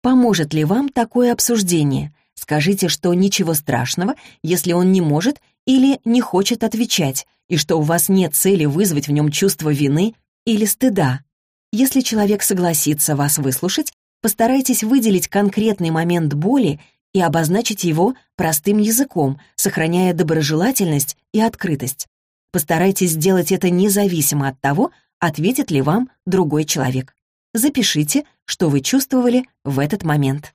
Поможет ли вам такое обсуждение? Скажите, что ничего страшного, если он не может или не хочет отвечать, и что у вас нет цели вызвать в нем чувство вины или стыда. Если человек согласится вас выслушать, постарайтесь выделить конкретный момент боли и обозначить его простым языком, сохраняя доброжелательность и открытость. Постарайтесь сделать это независимо от того, ответит ли вам другой человек. Запишите, что вы чувствовали в этот момент.